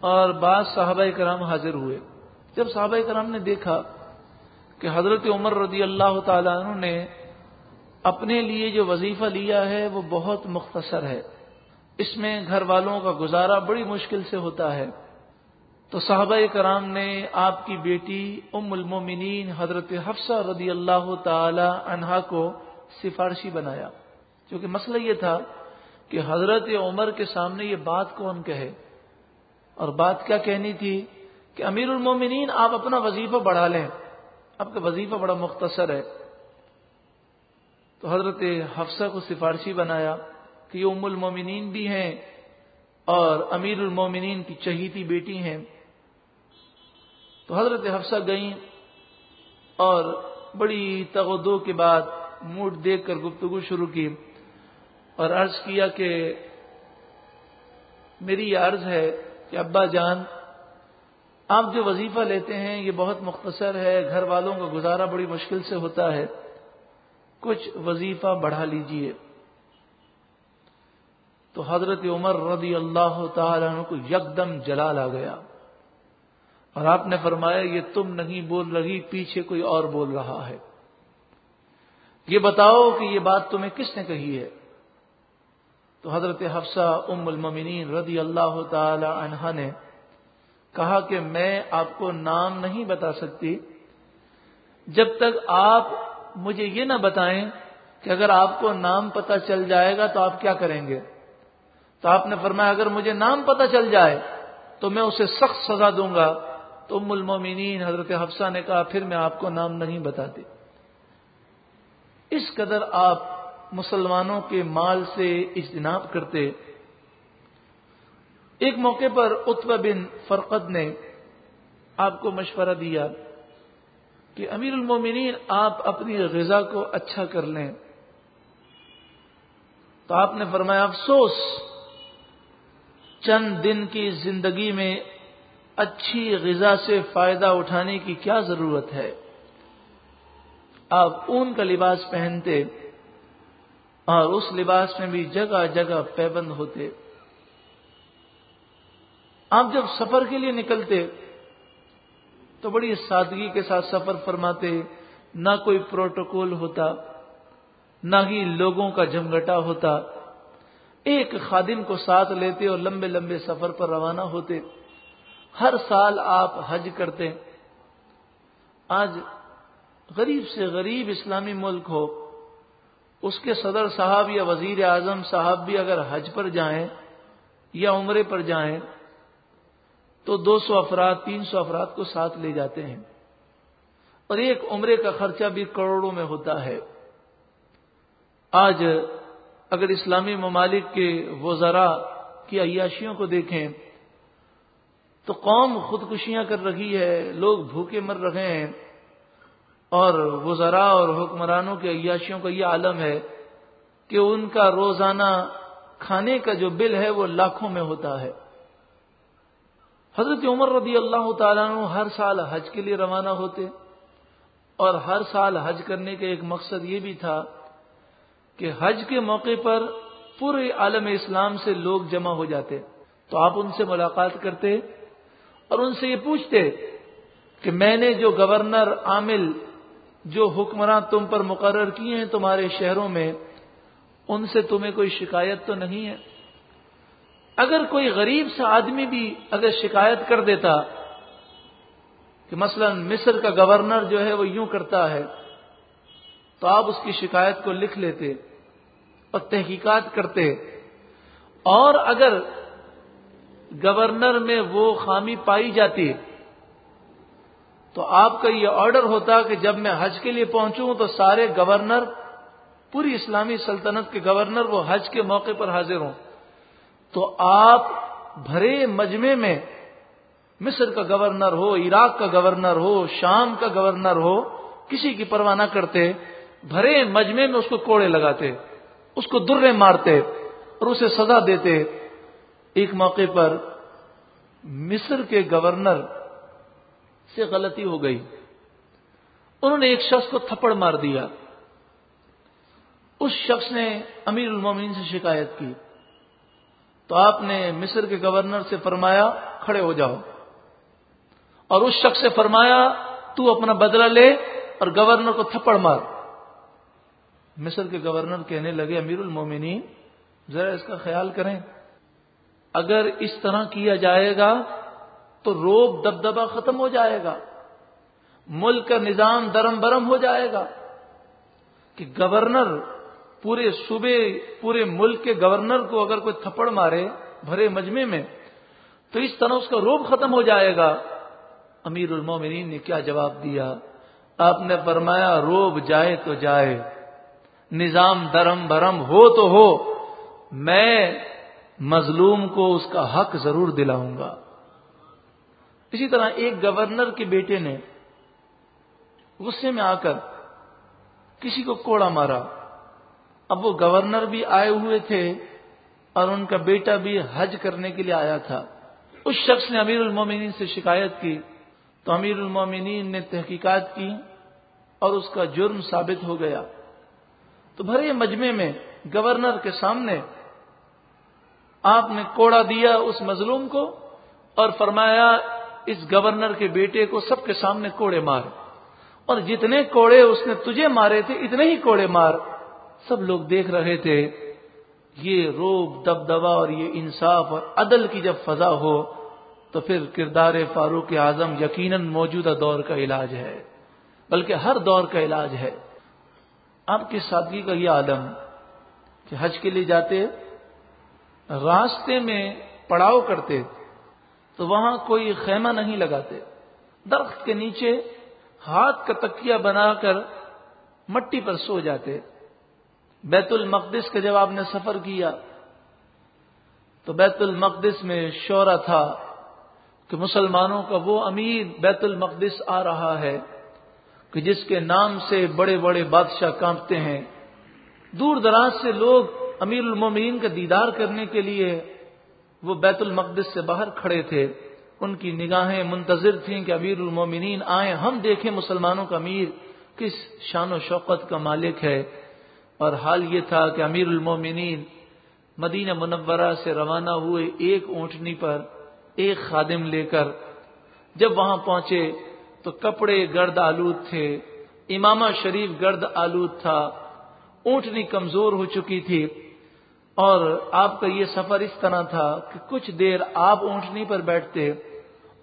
اور بعض صحابہ کرام حاضر ہوئے۔ جب صحابہ کرام نے دیکھا کہ حضرت عمر رضی اللہ تعالیٰ عنہ نے اپنے لیے جو وظیفہ لیا ہے، وہ بہت مختصر ہے۔ اس میں گھر والوں کا گزارا بڑی مشکل سے ہوتا ہے۔ تو صحابہ کرام نے آپ کی بیٹی ام المومنین حضرت حفصہ رضی اللہ تعالی عنہا کو سفارشی بنایا۔ کیونکہ مسئلہ یہ تھا کہ حضرت عمر کے سامنے یہ بات کون کہے۔ اور بات کیا کہنی تھی کہ امیر المومنین آپ اپنا وظیفہ بڑھا لیں۔ آپ کا وظیفہ بڑا مختصر ہے۔ تو حضرت حفصہ کو سفارشی بنایا کہ یہ ام المومنین بھی ہیں اور امیر المومنین کی چہیتی بیٹی ہیں۔ تو حضرت حفصہ گئیں اور بڑی تغدو کے بعد موڈ دیکھ کر گفتگو شروع کی اور عرض کیا کہ میری یہ عرض ہے کہ ابا جان، آپ جو وظیفہ لیتے ہیں، یہ بہت مختصر ہے، گھر والوں کا گزارا بڑی مشکل سے ہوتا ہے۔ کچھ وظیفہ بڑھا لیجیے۔ تو حضرت عمر رضی اللہ تعالی عنہ کو یکدم جلال آ گیا۔ اور آپ نے فرمایا یہ تم نہیں بول رہی، پیچھے کوئی اور بول رہا ہے۔ یہ بتاؤ کہ یہ بات تمہیں کس نے کہی ہے؟ تو حضرت حفصہ ام الممنین رضی اللہ تعالی عنہ نے کہا کہ میں آپ کو نام نہیں بتا سکتی۔ جب تک آپ مجھے یہ نہ بتائیں کہ اگر آپ کو نام پتہ چل جائے گا تو آپ کیا کریں گے؟ تو آپ نے فرمایا اگر مجھے نام پتہ چل جائے تو میں اسے سخت سزا دوں گا۔ تو ام المومنین حضرت حفصہ نے کہا، پھر میں آپ کو نام نہیں بتاتی۔ اس قدر آپ مسلمانوں کے مال سے اجتناب کرتے۔ ایک موقع پر اتبا بن فرقد نے آپ کو مشورہ دیا کہ، امیر المومنین آپ اپنی غذا کو اچھا کر لیں۔ تو آپ نے فرمایا، افسوس، چند دن کی زندگی میں اچھی غذا سے فائدہ اٹھانے کی کیا ضرورت ہے؟ آپ اون کا لباس پہنتے اور اس لباس میں بھی جگہ جگہ پیبند ہوتے۔ آپ جب سفر کے لیے نکلتے تو بڑی سادگی کے ساتھ سفر فرماتے، نہ کوئی پروٹوکول ہوتا، نہ ہی لوگوں کا جمگٹا ہوتا۔ ایک خادم کو ساتھ لیتے اور لمبے لمبے سفر پر روانہ ہوتے۔ ہر سال آپ حج کرتے آج غریب سے غریب اسلامی ملک ہو، اس کے صدر صاحب یا وزیر اعظم صاحب بھی اگر حج پر جائیں یا عمرے پر جائیں تو دو سو افراد، تین سو افراد کو ساتھ لے جاتے ہیں۔ اور ایک عمرے کا خرچہ بھی کروڑوں میں ہوتا ہے۔ آج اگر اسلامی ممالک کے وزراء کی عیاشیوں کو دیکھیں تو قوم خودکشیاں کر رہی ہے، لوگ بھوکے مر رہے ہیں۔ اور وزراء اور حکمرانوں کے عیاشیوں کا یہ عالم ہے کہ ان کا روزانہ کھانے کا جو بل ہے وہ لاکھوں میں ہوتا ہے۔ حضرت عمر رضی اللہ تعالیٰ عنہ ہر سال حج کے لیے روانہ ہوتے اور ہر سال حج کرنے کا ایک مقصد یہ بھی تھا کہ حج کے موقع پر پورے عالم اسلام سے لوگ جمع ہو جاتے۔ تو آپ ان سے ملاقات کرتے اور ان سے یہ پوچھتے کہ میں نے جو گورنر عامل جو حکمراں تم پر مقرر کیے ہیں تمہارے شہروں میں، ان سے تمہیں کوئی شکایت تو نہیں ہے؟ اگر کوئی غریب سا آدمی بھی اگر شکایت کر دیتا کہ مثلا مصر کا گورنر جو ہے وہ یوں کرتا ہے، تو آپ اس کی شکایت کو لکھ لیتے اور تحقیقات کرتے۔ اور اگر گورنر میں وہ خامی پائی جاتی تو آپ کا یہ آرڈر ہوتا کہ جب میں حج کے لیے پہنچوں تو سارے گورنر، پوری اسلامی سلطنت کے گورنر وہ حج کے موقع پر حاضر ہوں۔ تو آپ بھرے مجمے میں مصر کا گورنر ہو، عراق کا گورنر ہو، شام کا گورنر ہو، کسی کی پرواہ نہ کرتے، بھرے مجمے میں اس کو کوڑے لگاتے، اس کو درے مارتے اور اسے سزا دیتے۔ ایک موقع پر مصر کے گورنر سے غلطی ہو گئی۔ انہوں نے ایک شخص کو تھپڑ مار دیا۔ اس شخص نے امیر المومنین سے شکایت کی۔ تو آپ نے مصر کے گورنر سے فرمایا، کھڑے ہو جاؤ۔ اور اس شخص سے فرمایا، تو اپنا بدلہ لے اور گورنر کو تھپڑ مار۔ مصر کے گورنر کہنے لگے، امیر المومنین، ذرا اس کا خیال کریں۔ اگر اس طرح کیا جائے گا تو روب دبدبا ختم ہو جائے گا۔ ملک کا نظام درم برم ہو جائے گا۔ کہ گورنر پورے صوبے، پورے ملک کے گورنر کو اگر کوئی تھپڑ مارے بھرے مجمے میں، تو اس طرح اس کا روب ختم ہو جائے گا۔ امیر المومنین نے کیا جواب دیا؟ آپ نے فرمایا، روب جائے تو جائے، نظام درم برم ہو تو ہو۔ میں مظلوم کو اس کا حق ضرور دلاؤں گا۔ اسی طرح ایک گورنر کے بیٹے نے غصے میں آ کر کسی کو کوڑا مارا۔ اب وہ گورنر بھی آئے ہوئے تھے اور ان کا بیٹا بھی حج کرنے کے لیے آیا تھا۔ اس شخص نے امیر المومنین سے شکایت کی۔ تو امیر المومنین نے تحقیقات کی اور اس کا جرم ثابت ہو گیا۔ تو بھرے مجمے میں گورنر کے سامنے آپ نے کوڑا دیا اس مظلوم کو اور فرمایا، اس گورنر کے بیٹے کو سب کے سامنے کوڑے مار۔ اور جتنے کوڑے اس نے تجھے مارے تھے، اتنے ہی کوڑے مار۔ سب لوگ دیکھ رہے تھے، یہ روب دبدبا اور یہ انصاف اور عدل کی جب فضا ہو، تو پھر کردار فاروق اعظم یقیناً موجودہ دور کا علاج ہے۔ بلکہ ہر دور کا علاج ہے۔ آپ کی سادگی کا یہ عالم کہ حج کے لیے جاتے راستے میں پڑاؤ کرتے تو وہاں کوئی خیمہ نہیں لگاتے۔ درخت کے نیچے ہاتھ کا تکیا بنا کر مٹی پر سو جاتے۔ بیت المقدس کا جب آپ نے سفر کیا تو بیت المقدس میں شورا تھا کہ مسلمانوں کا وہ امیر بیت المقدس آ رہا ہے کہ جس کے نام سے بڑے بڑے بادشاہ کانپتے ہیں۔ دور دراز سے لوگ امیر المومین کا دیدار کرنے کے لیے وہ بیت المقدس سے باہر کھڑے تھے۔ ان کی نگاہیں منتظر تھیں کہ امیر المومنین آئیں۔ ہم دیکھیں مسلمانوں کا امیر کس شان و شوقت کا مالک ہے۔ اور حال یہ تھا کہ امیر المومنین مدینہ منورہ سے روانہ ہوئے ایک اونٹنی پر ایک خادم لے کر جب وہاں پہنچے تو کپڑے گرد آلود تھے۔ امامہ شریف گرد آلود تھا۔ اونٹنی کمزور ہو چکی تھی۔ اور آپ کا یہ سفر اس طرح تھا کہ کچھ دیر آپ اونٹنی پر بیٹھتے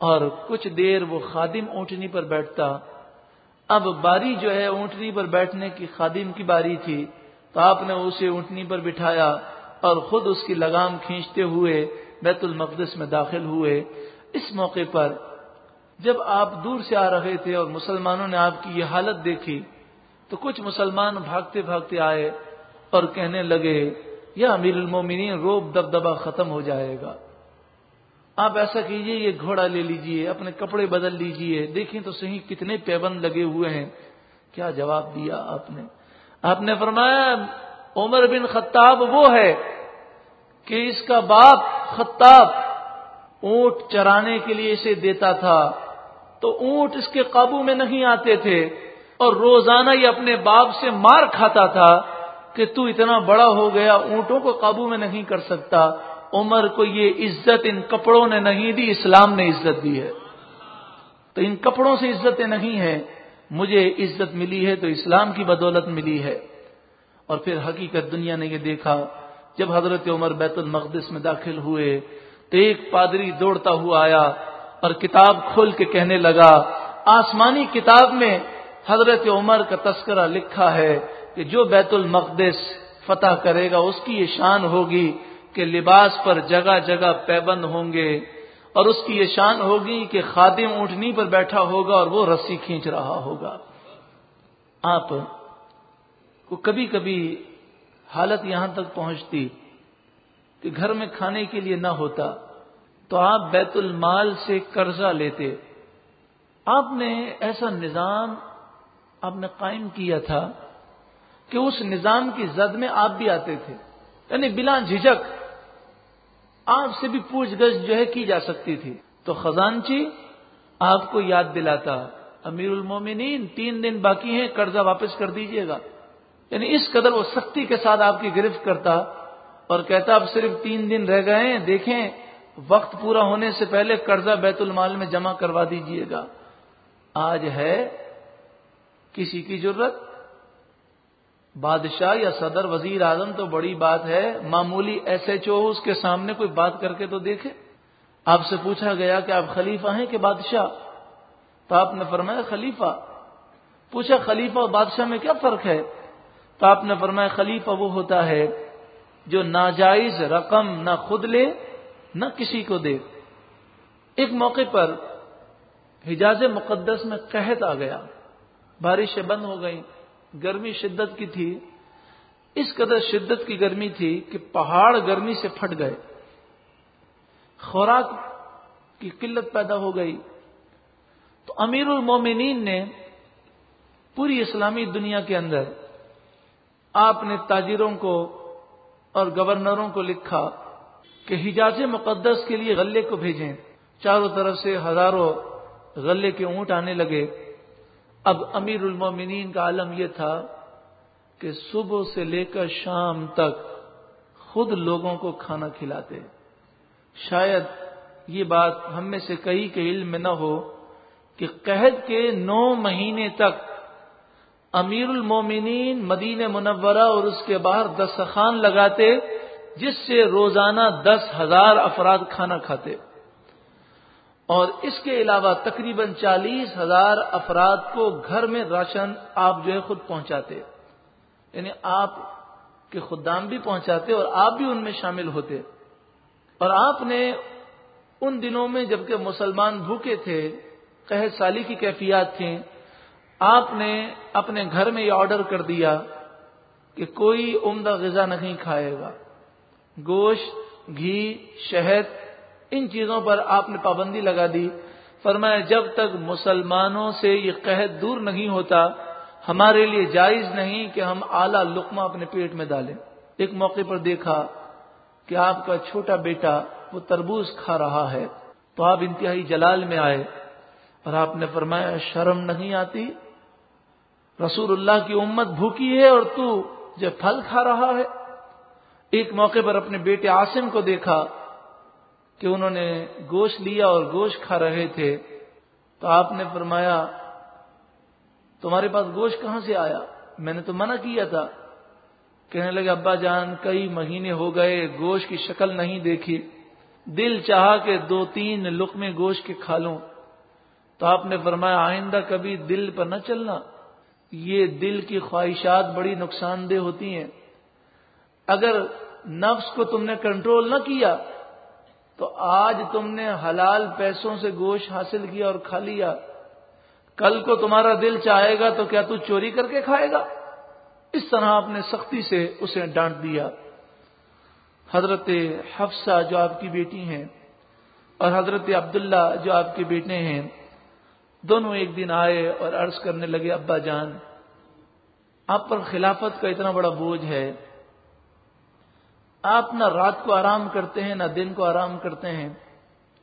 اور کچھ دیر وہ خادم اونٹنی پر بیٹھتا۔ اب باری جو ہے اونٹنی پر بیٹھنے کی خادم کی باری تھی، تو آپ نے اسے اونٹنی پر بٹھایا اور خود اس کی لگام کھینچتے ہوئے بیت المقدس میں داخل ہوئے۔ اس موقع پر جب آپ دور سے آ رہے تھے اور مسلمانوں نے آپ کی یہ حالت دیکھی، تو کچھ مسلمان بھاگتے بھاگتے آئے اور کہنے لگے یا امیر المومنین، روب دب دبا ختم ہو جائے گا۔ آپ ایسا کیجیے، یہ گھوڑا لے لیجیے، اپنے کپڑے بدل لیجیے۔ دیکھیں تو صحیح کتنے پیبند لگے ہوئے ہیں۔ کیا جواب دیا آپ نے؟ آپ نے فرمایا، عمر بن خطاب وہ ہے کہ اس کا باپ خطاب اونٹ چرانے کے لیے اسے دیتا تھا۔ تو اونٹ اس کے قابو میں نہیں آتے تھے اور روزانہ یہ اپنے باپ سے مار کھاتا تھا۔ کہ تو اتنا بڑا ہو گیا، اونٹوں کو قابو میں نہیں کر سکتا۔ عمر کو یہ عزت ان کپڑوں نے نہیں دی، اسلام نے عزت دی ہے۔ تو ان کپڑوں سے عزتیں نہیں ہیں۔ مجھے عزت ملی ہے تو اسلام کی بدولت ملی ہے۔ اور پھر حقیقت دنیا نے یہ دیکھا، جب حضرت عمر بیت المقدس میں داخل ہوئے، تو ایک پادری دوڑتا ہوا آیا اور کتاب کھول کے کہنے لگا، آسمانی کتاب میں حضرت عمر کا تذکرہ لکھا ہے۔ کہ جو بیت المقدس فتح کرے گا، اس کی یہ شان ہوگی کہ لباس پر جگہ جگہ پیبند ہوں گے، اور اس کی یہ شان ہوگی کہ خادم اونٹنی پر بیٹھا ہوگا اور وہ رسی کھینچ رہا ہوگا۔ آپ کو کبھی کبھی حالت یہاں تک پہنچتی کہ گھر میں کھانے کے لیے نہ ہوتا تو آپ بیت المال سے قرضہ لیتے۔ آپ نے ایسا نظام آپ نے قائم کیا تھا کہ اس نظام کی زد میں آپ بھی آتے تھے۔ یعنی بلا جھجک آپ سے بھی پوچھ گچھ جو ہے کی جا سکتی تھی۔ تو خزانچی آپ کو یاد دلاتا، امیر المومنین تین دن باقی ہیں، قرضہ واپس کر دیجیے گا۔ یعنی اس قدر وہ سختی کے ساتھ آپ کی گرفت کرتا اور کہتا، اب صرف تین دن رہ گئے ہیں، دیکھیں، وقت پورا ہونے سے پہلے قرضہ بیت المال میں جمع کروا دیجیے گا۔ آج ہے کسی کی ضرورت؟ بادشاہ یا صدر وزیر اعظم تو بڑی بات ہے۔ معمولی ایس ایچ او اس کے سامنے کوئی بات کر کے تو دیکھے۔ آپ سے پوچھا گیا کہ آپ خلیفہ ہیں کہ بادشاہ؟ تو آپ نے فرمایا خلیفہ۔ پوچھا خلیفہ اور بادشاہ میں کیا فرق ہے؟ تو آپ نے فرمایا خلیفہ وہ ہوتا ہے جو ناجائز رقم نہ خود لے، نہ کسی کو دے۔ ایک موقع پر حجاز مقدس میں قحط آ گیا۔ بارشیں بند ہو گئیں۔ گرمی شدت کی تھی، اس قدر شدت کی گرمی تھی کہ پہاڑ گرمی سے پھٹ گئے۔ خوراک کی قلت پیدا ہو گئی۔ تو امیر المومنین نے پوری اسلامی دنیا کے اندر آپ نے تاجروں کو اور گورنروں کو لکھا کہ حجاز مقدس کے لیے غلے کو بھیجیں۔ چاروں طرف سے ہزاروں غلے کے اونٹ آنے لگے۔ اب امیر المومنین کا عالم یہ تھا کہ صبح سے لے کر شام تک خود لوگوں کو کھانا کھلاتے۔ شاید یہ بات ہم میں سے کئی کے علم میں نہ ہو کہ قہد کے نو مہینے تک امیر المومنین مدین منورہ اور اس کے باہر دستخان لگاتے، جس سے روزانہ دس ہزار افراد کھانا کھاتے۔ اور اس کے علاوہ تقریباً چالیس ہزار افراد کو گھر میں راشن آپ جو ہے خود پہنچاتے یعنی آپ کے خدام بھی پہنچاتے اور آپ بھی ان میں شامل ہوتے۔ اور آپ نے ان دنوں میں جبکہ مسلمان بھوکے تھے قہ سالی کی کیفیات تھیں، آپ نے اپنے گھر میں یہ آرڈر کر دیا کہ کوئی عمدہ غذا نہیں کھائے گا۔ گوشت، گھی، شہد ان چیزوں پر آپ نے پابندی لگا دی۔ فرمایا، جب تک مسلمانوں سے یہ قحط دور نہیں ہوتا، ہمارے لیے جائز نہیں کہ ہم اعلی لقمہ اپنے پیٹ میں ڈالیں۔ ایک موقع پر دیکھا کہ آپ کا چھوٹا بیٹا وہ تربوز کھا رہا ہے۔ تو آپ انتہائی جلال میں آئے اور آپ نے فرمایا، شرم نہیں آتی؟ رسول اللہ کی امت بھوکی ہے اور تو جب پھل کھا رہا ہے۔ ایک موقع پر اپنے بیٹے آسم کو دیکھا کہ انہوں نے گوشت لیا اور گوشت کھا رہے تھے، تو آپ نے فرمایا، تمہارے پاس گوشت کہاں سے آیا؟ میں نے تو منع کیا تھا۔ کہنے لگے، ابا جان، کئی مہینے ہو گئے گوشت کی شکل نہیں دیکھی۔ دل چاہا کہ دو تین لک میں گوشت کے کھا لوں۔ تو آپ نے فرمایا، آئندہ کبھی دل پر نہ چلنا۔ یہ دل کی خواہشات بڑی نقصان دہ ہوتی ہیں۔ اگر نفس کو تم نے کنٹرول نہ کیا تو آج تم نے حلال پیسوں سے گوشت حاصل کیا اور کھا لیا۔ کل کو تمہارا دل چاہے گا تو کیا تو چوری کر کے کھائے گا؟ اس طرح آپ نے سختی سے اسے ڈانٹ دیا۔ حضرت حفصہ جو آپ کی بیٹی ہیں اور حضرت عبداللہ جو آپ کے بیٹے ہیں، دونوں ایک دن آئے اور عرض کرنے لگے، ابا جان، آپ پر خلافت کا اتنا بڑا بوجھ ہے آپ نہ رات کو آرام کرتے ہیں، نہ دن کو آرام کرتے ہیں۔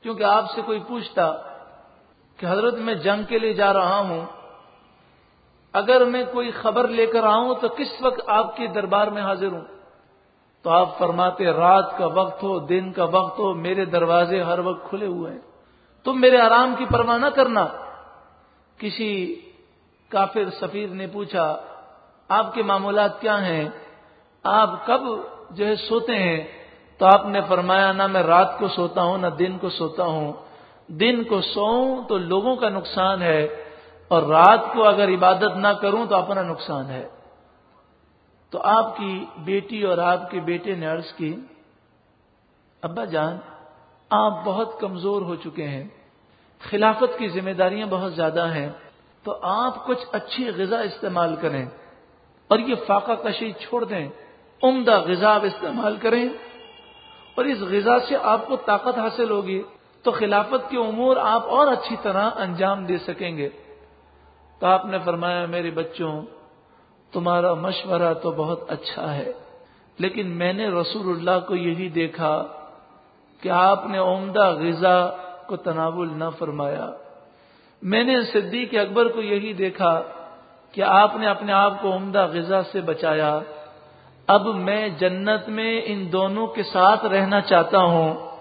کیونکہ آپ سے کوئی پوچھتا کہ حضرت میں جنگ کے لیے جا رہا ہوں، اگر میں کوئی خبر لے کر آؤں تو کس وقت آپ کے دربار میں حاضر ہوں؟ تو آپ فرماتے، رات کا وقت ہو، دن کا وقت ہو، میرے دروازے ہر وقت کھلے ہوئے ہیں۔ تم میرے آرام کی پرواہ نہ کرنا۔ کسی کافر سفیر نے پوچھا، آپ کے معمولات کیا ہیں؟ آپ کب جو ہے سوتے ہیں، تو آپ نے فرمایا، نہ میں رات کو سوتا ہوں، نہ دن کو سوتا ہوں۔ دن کو سوؤں تو لوگوں کا نقصان ہے، اور رات کو اگر عبادت نہ کروں تو اپنا نقصان ہے۔ تو آپ کی بیٹی اور آپ کے بیٹے نے عرض کی، ابا جان، آپ بہت کمزور ہو چکے ہیں، خلافت کی ذمہ داریاں بہت زیادہ ہیں، تو آپ کچھ اچھی غذا استعمال کریں اور یہ فاقہ کشی چھوڑ دیں۔ عمدہ غذا آپ استعمال کریں اور اس غذا سے آپ کو طاقت حاصل ہوگی تو خلافت کے امور آپ اور اچھی طرح انجام دے سکیں گے۔ تو آپ نے فرمایا، میرے بچوں، تمہارا مشورہ تو بہت اچھا ہے، لیکن میں نے رسول اللہ کو یہی دیکھا کہ آپ نے عمدہ غذا کو تناول نہ فرمایا۔ میں نے صدیق اکبر کو یہی دیکھا کہ آپ نے اپنے آپ کو عمدہ غذا سے بچایا۔ اب میں جنت میں ان دونوں کے ساتھ رہنا چاہتا ہوں،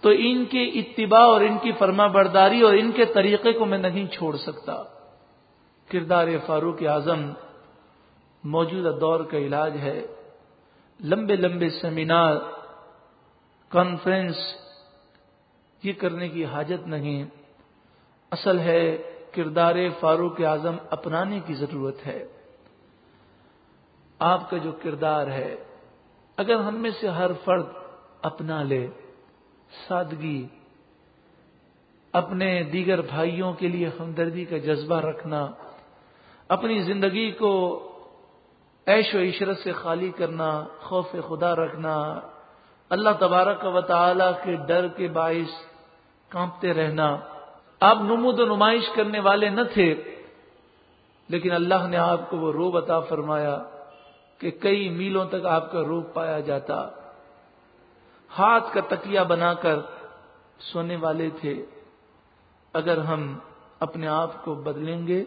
تو ان کے اتباع اور ان کی فرما برداری اور ان کے طریقے کو میں نہیں چھوڑ سکتا۔ کردار فاروق اعظم موجودہ دور کا علاج ہے۔ لمبے لمبے سیمینار کانفرنس یہ کرنے کی حاجت نہیں۔ اصل ہے کردار فاروق اعظم اپنانے کی ضرورت ہے۔ آپ کا جو کردار ہے، اگر ہم میں سے ہر فرد اپنا لے، سادگی، اپنے دیگر بھائیوں کے لیے ہمدردی کا جذبہ رکھنا، اپنی زندگی کو عیش و عشرت سے خالی کرنا، خوف خدا رکھنا، اللہ تبارک و تعالی کے ڈر کے باعث کانپتے رہنا۔ آپ نمود و نمائش کرنے والے نہ تھے، لیکن اللہ نے آپ کو وہ رو بتا فرمایا۔ کہ کئی میلوں تک آپ کا روپ پایا جاتا۔ ہاتھ کا تکیا بنا کر سونے والے تھے۔ اگر ہم اپنے آپ کو بدلیں گے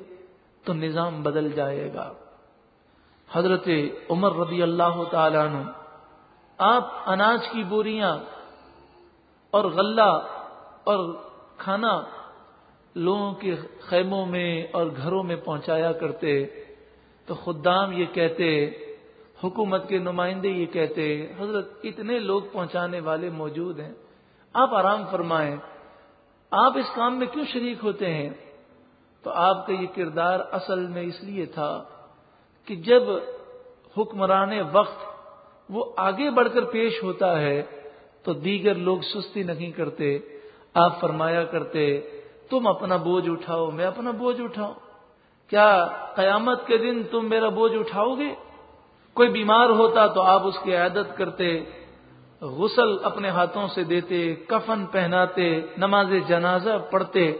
تو نظام بدل جائے گا۔ حضرت عمر رضی اللہ تعالیٰ عنہ، آپ اناج کی بوریاں اور غلہ اور کھانا لوگوں کے خیموں میں اور گھروں میں پہنچایا کرتے تو خدام یہ کہتے حکومت کے نمائندے یہ کہتے حضرت اتنے لوگ پہنچانے والے موجود ہیں، آپ آرام فرمائیں، آپ اس کام میں کیوں شریک ہوتے ہیں؟ تو آپ کا یہ کردار اصل میں اس لیے تھا کہ جب حکمران وقت وہ آگے بڑھ کر پیش ہوتا ہے تو دیگر لوگ سستی نہیں کرتے، آپ فرمایا کرتے، تم اپنا بوجھ اٹھاؤ، میں اپنا بوجھ اٹھاؤں۔ کیا قیامت کے دن تم میرا بوجھ اٹھاؤ گے؟ کوئی بیمار ہوتا تو آپ اس کی عادت کرتے، غسل اپنے ہاتھوں سے دیتے، کفن پہناتے، نماز جنازہ پڑھتے،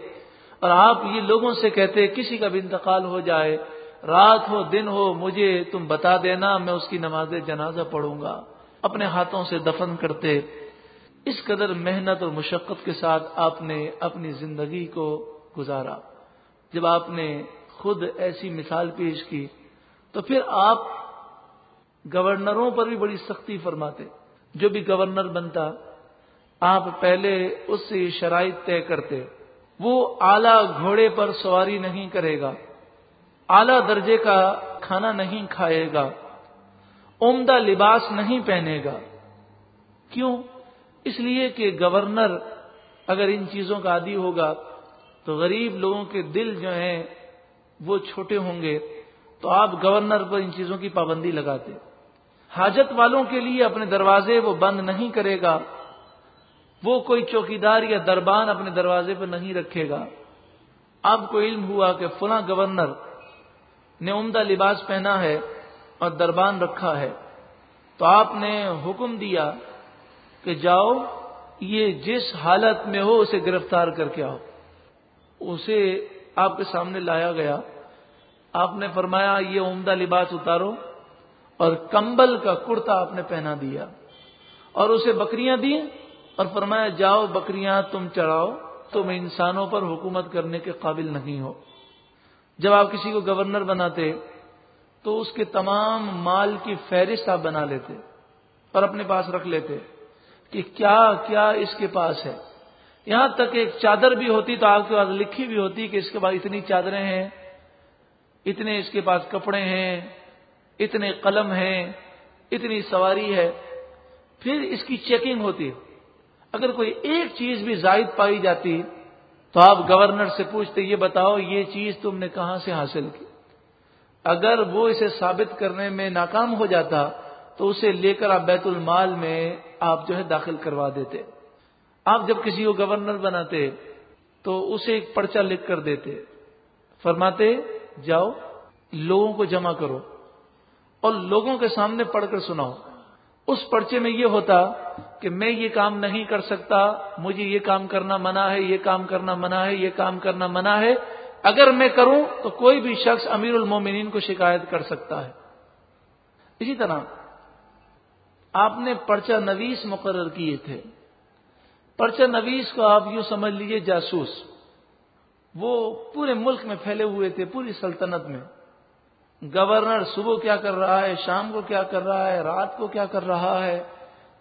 اور آپ یہ لوگوں سے کہتے، کسی کا بھی انتقال ہو جائے، رات ہو، دن ہو، مجھے تم بتا دینا، میں اس کی نماز جنازہ پڑھوں گا۔ اپنے ہاتھوں سے دفن کرتے۔ اس قدر محنت اور مشقت کے ساتھ آپ نے اپنی زندگی کو گزارا۔ جب آپ نے خود ایسی مثال پیش کی تو پھر آپ گورنروں پر بھی بڑی سختی فرماتے جو بھی گورنر بنتا آپ پہلے اس سے شرائط طے کرتے وہ اعلی گھوڑے پر سواری نہیں کرے گا، اعلی درجے کا کھانا نہیں کھائے گا، عمدہ لباس نہیں پہنے گا۔ کیوں؟ اس لیے کہ گورنر اگر ان چیزوں کا عادی ہوگا تو غریب لوگوں کے دل جو ہیں وہ چھوٹے ہوں گے، تو آپ گورنر پر ان چیزوں کی پابندی لگاتے۔ حاجت والوں کے لیے اپنے دروازے وہ بند نہیں کرے گا۔ وہ کوئی چوکیدار یا دربان اپنے دروازے پر نہیں رکھے گا۔ آپ کو علم ہوا کہ فلاں گورنر نے عمدہ لباس پہنا ہے اور دربان رکھا ہے۔ تو آپ نے حکم دیا کہ جاؤ، یہ جس حالت میں ہو اسے گرفتار کر کے آؤ۔ اسے آپ کے سامنے لایا گیا۔ آپ نے فرمایا، یہ عمدہ لباس اتارو۔ اور کمبل کا کرتا آپ نے پہنا دیا اور اسے بکریاں دی اور فرمایا، جاؤ بکریاں تم چڑھاؤ، تم انسانوں پر حکومت کرنے کے قابل نہیں ہو۔ جب آپ کسی کو گورنر بناتے، تو اس کے تمام مال کی فہرست آپ بنا لیتے اور اپنے پاس رکھ لیتے کہ کیا کیا اس کے پاس ہے۔ یہاں تک ایک چادر بھی ہوتی تو آپ کے پاس لکھی بھی ہوتی کہ اس کے پاس اتنی چادریں ہیں، اتنے اس کے پاس کپڑے ہیں اتنے قلم ہیں، اتنی سواری ہے، پھر اس کی چیکنگ ہوتی اگر کوئی ایک چیز بھی زائد پائی جاتی، تو آپ گورنر سے پوچھتے، یہ بتاؤ، یہ چیز تم نے کہاں سے حاصل کی؟ اگر وہ اسے ثابت کرنے میں ناکام ہو جاتا، تو اسے لے کر آپ بیت المال میں آپ جو ہے داخل کروا دیتے۔ آپ جب کسی کو گورنر بناتے، تو اسے ایک پرچہ لکھ کر دیتے۔ فرماتے، جاؤ، لوگوں کو جمع کرو۔ اور لوگوں کے سامنے پڑھ کر سناؤ۔ اس پرچے میں یہ ہوتا کہ میں یہ کام نہیں کر سکتا، مجھے یہ کام کرنا منع ہے، یہ کام کرنا منع ہے، یہ کام کرنا منع ہے۔ اگر میں کروں تو کوئی بھی شخص امیر المومنین کو شکایت کر سکتا ہے۔ اسی طرح آپ نے پرچہ نویس مقرر کیے تھے۔ پرچہ نویس کو آپ یوں سمجھ لیجیے جاسوس۔ وہ پورے ملک میں پھیلے ہوئے تھے، پوری سلطنت میں۔ گورنر صبح کیا کر رہا ہے، شام کو کیا کر رہا ہے، رات کو کیا کر رہا ہے،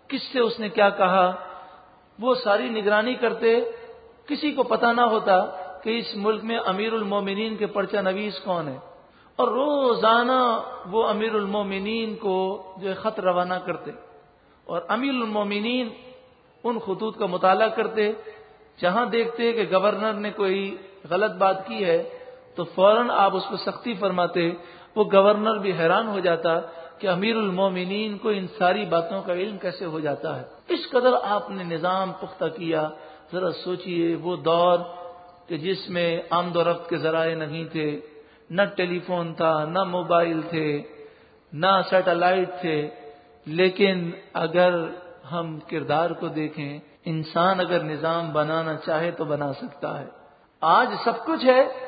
کس سے اس نے کیا کہا؟ وہ ساری نگرانی کرتے، کسی کو پتا نہ ہوتا کہ اس ملک میں امیر المومنین کے پرچہ نویس کون ہے۔ اور روزانہ وہ امیر المومنین کو جو خط روانہ کرتے۔ اور امیر المومنین ان خطوط کا مطالعہ کرتے، جہاں دیکھتے کہ گورنر نے کوئی غلط بات کی ہے تو فوراً آپ اس کو سختی فرماتے، وہ گورنر بھی حیران ہو جاتا کہ امیر المومنین کو ان ساری باتوں کا علم کیسے ہو جاتا ہے۔ اس قدر آپ نے نظام پختہ کیا، ذرا سوچئے وہ دور کہ جس میں آمد و رفت کے ذرائع نہیں تھے، نہ ٹیلی فون تھا، نہ موبائل تھے، نہ سیٹلائٹ تھے۔ لیکن اگر ہم کردار کو دیکھیں، انسان اگر نظام بنانا چاہے تو بنا سکتا ہے۔ آج سب کچھ ہے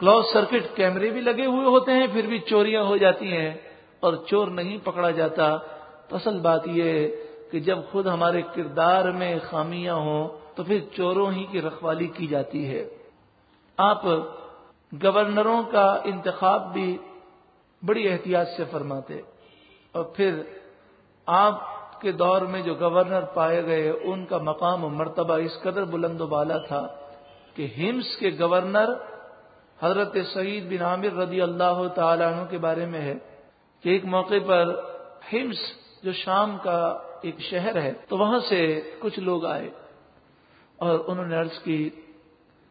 کلوز سرکٹ کیمرے بھی لگے ہوئے ہوتے ہیں، پھر بھی چوریاں ہو جاتی ہیں اور چور نہیں پکڑا جاتا۔ تو اصل بات یہ کہ جب خود ہمارے کردار میں خامیاں ہوں تو پھر چوروں ہی کی رکھوالی کی جاتی ہے۔ آپ گورنروں کا انتخاب بھی بڑی احتیاط سے فرماتے اور پھر آپ کے دور میں جو گورنر پائے گئے، ان کا مقام و مرتبہ اس قدر بلند و بالا تھا کہ ہمس کے گورنر حضرت سعید بن عامر رضی اللہ تعالیٰ عنہ کے بارے میں ہے کہ ایک موقع پر ہمس جو شام کا ایک شہر ہے تو وہاں سے کچھ لوگ آئے اور انہوں نے عرض کی،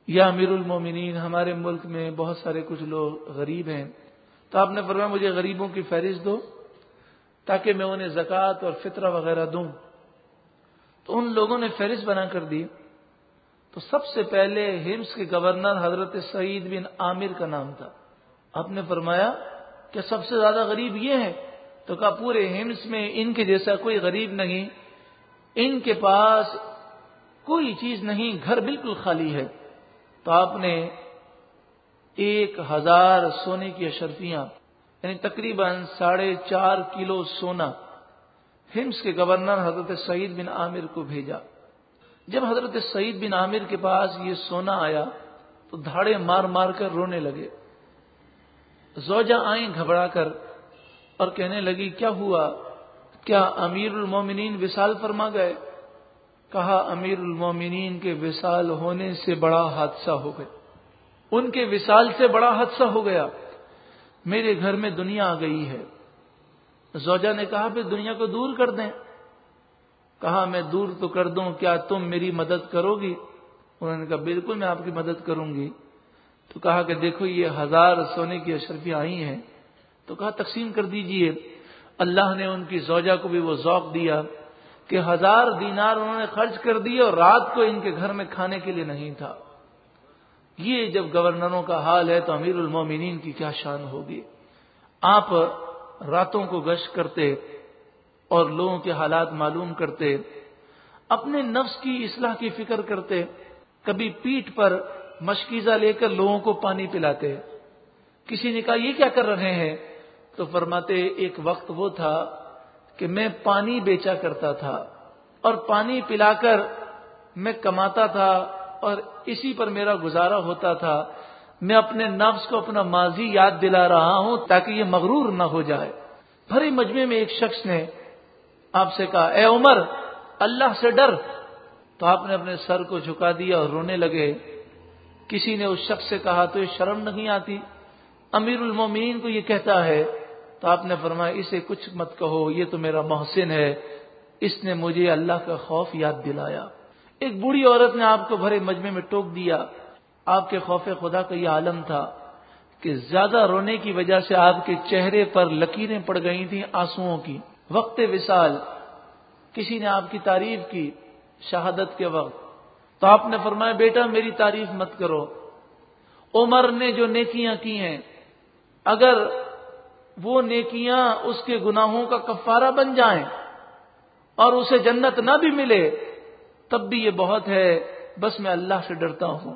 یا امیر المومنین، ہمارے ملک میں بہت سارے کچھ لوگ غریب ہیں، تو آپ نے فرمایا مجھے غریبوں کی فہرست دو تاکہ میں انہیں زکوٰۃ اور فطرہ وغیرہ دوں۔ تو ان لوگوں نے فہرست بنا کر دی۔ تو سب سے پہلے ہمس کے گورنر حضرت سعید بن عامر کا نام تھا۔ آپ نے فرمایا کہ سب سے زیادہ غریب یہ ہے تو کہا پورے ہمس میں ان کے جیسا کوئی غریب نہیں۔ ان کے پاس کوئی چیز نہیں، گھر بالکل خالی ہے۔ تو آپ نے ایک ہزار سونے کی اشرفیاں یعنی تقریباً ساڑھے چار کلو سونا ہمس کے گورنر حضرت سعید بن عامر کو بھیجا۔ جب حضرت سعید بن عامر کے پاس یہ سونا آیا تو دھاڑے مار مار کر رونے لگے۔ زوجہ آئیں گھبرا کر اور کہنے لگی، کیا ہوا؟ کیا امیر المومنین وصال فرما گئے؟ کہا، امیر المومنین کے وصال ہونے سے بڑا حادثہ ہو گیا۔ ان کے وصال سے بڑا حادثہ ہو گیا۔ میرے گھر میں دنیا آ گئی ہے۔ زوجہ نے کہا، پھر دنیا کو دور کر دیں۔ کہا، میں دور تو کر دوں، کیا تم میری مدد کرو گی؟ انہوں نے کہا، بالکل میں آپ کی مدد کروں گی. تو کہا کہ، دیکھو، یہ ہزار سونے کی اشرفیاں آئی ہیں۔ تو کہا، تقسیم کر دیجیے۔ اللہ نے ان کی زوجہ کو بھی وہ ذوق دیا کہ ہزار دینار انہوں نے خرچ کر دیے اور رات کو ان کے گھر میں کھانے کے لیے نہیں تھا۔ یہ جب گورنروں کا حال ہے تو امیر المومنین کی کیا شان ہوگی۔ آپ راتوں کو گشت کرتے اور لوگوں کے حالات معلوم کرتے، اپنے نفس کی اصلاح کی فکر کرتے، کبھی پیٹ پر مشکیزہ لے کر لوگوں کو پانی پلاتے۔ کسی نے کہا، یہ کیا کر رہے ہیں؟ تو فرماتے، ایک وقت وہ تھا کہ میں پانی بیچا کرتا تھا اور پانی پلا کر میں کماتا تھا اور اسی پر میرا گزارا ہوتا تھا۔ میں اپنے نفس کو اپنا ماضی یاد دلا رہا ہوں تاکہ یہ مغرور نہ ہو جائے۔ بھری مجمے میں ایک شخص نے آپ سے کہا، اے عمر، اللہ سے ڈر. تو آپ نے اپنے سر کو جھکا دیا اور رونے لگے۔ کسی نے اس شخص سے کہا، تو یہ شرم نہیں آتی؟ امیر المومنین کو یہ کہتا ہے؟ تو آپ نے فرمایا، اسے کچھ مت کہو، یہ تو میرا محسن ہے۔ اس نے مجھے اللہ کا خوف یاد دلایا۔ ایک بوڑھی عورت نے آپ کو بھرے مجمے میں ٹوک دیا۔ آپ کے خوف خدا کا یہ عالم تھا کہ زیادہ رونے کی وجہ سے آپ کے چہرے پر لکیریں پڑ گئی تھیں آنسو کی۔ وقت وصال، کسی نے آپ کی تعریف کی شہادت کے وقت، تو آپ نے فرمایا، بیٹا، میری تعریف مت کرو۔ عمر نے جو نیکیاں کی ہیں، اگر وہ نیکیاں اس کے گناہوں کا کفارہ بن جائیں اور اسے جنت نہ بھی ملے، تب بھی یہ بہت ہے۔ بس میں اللہ سے ڈرتا ہوں۔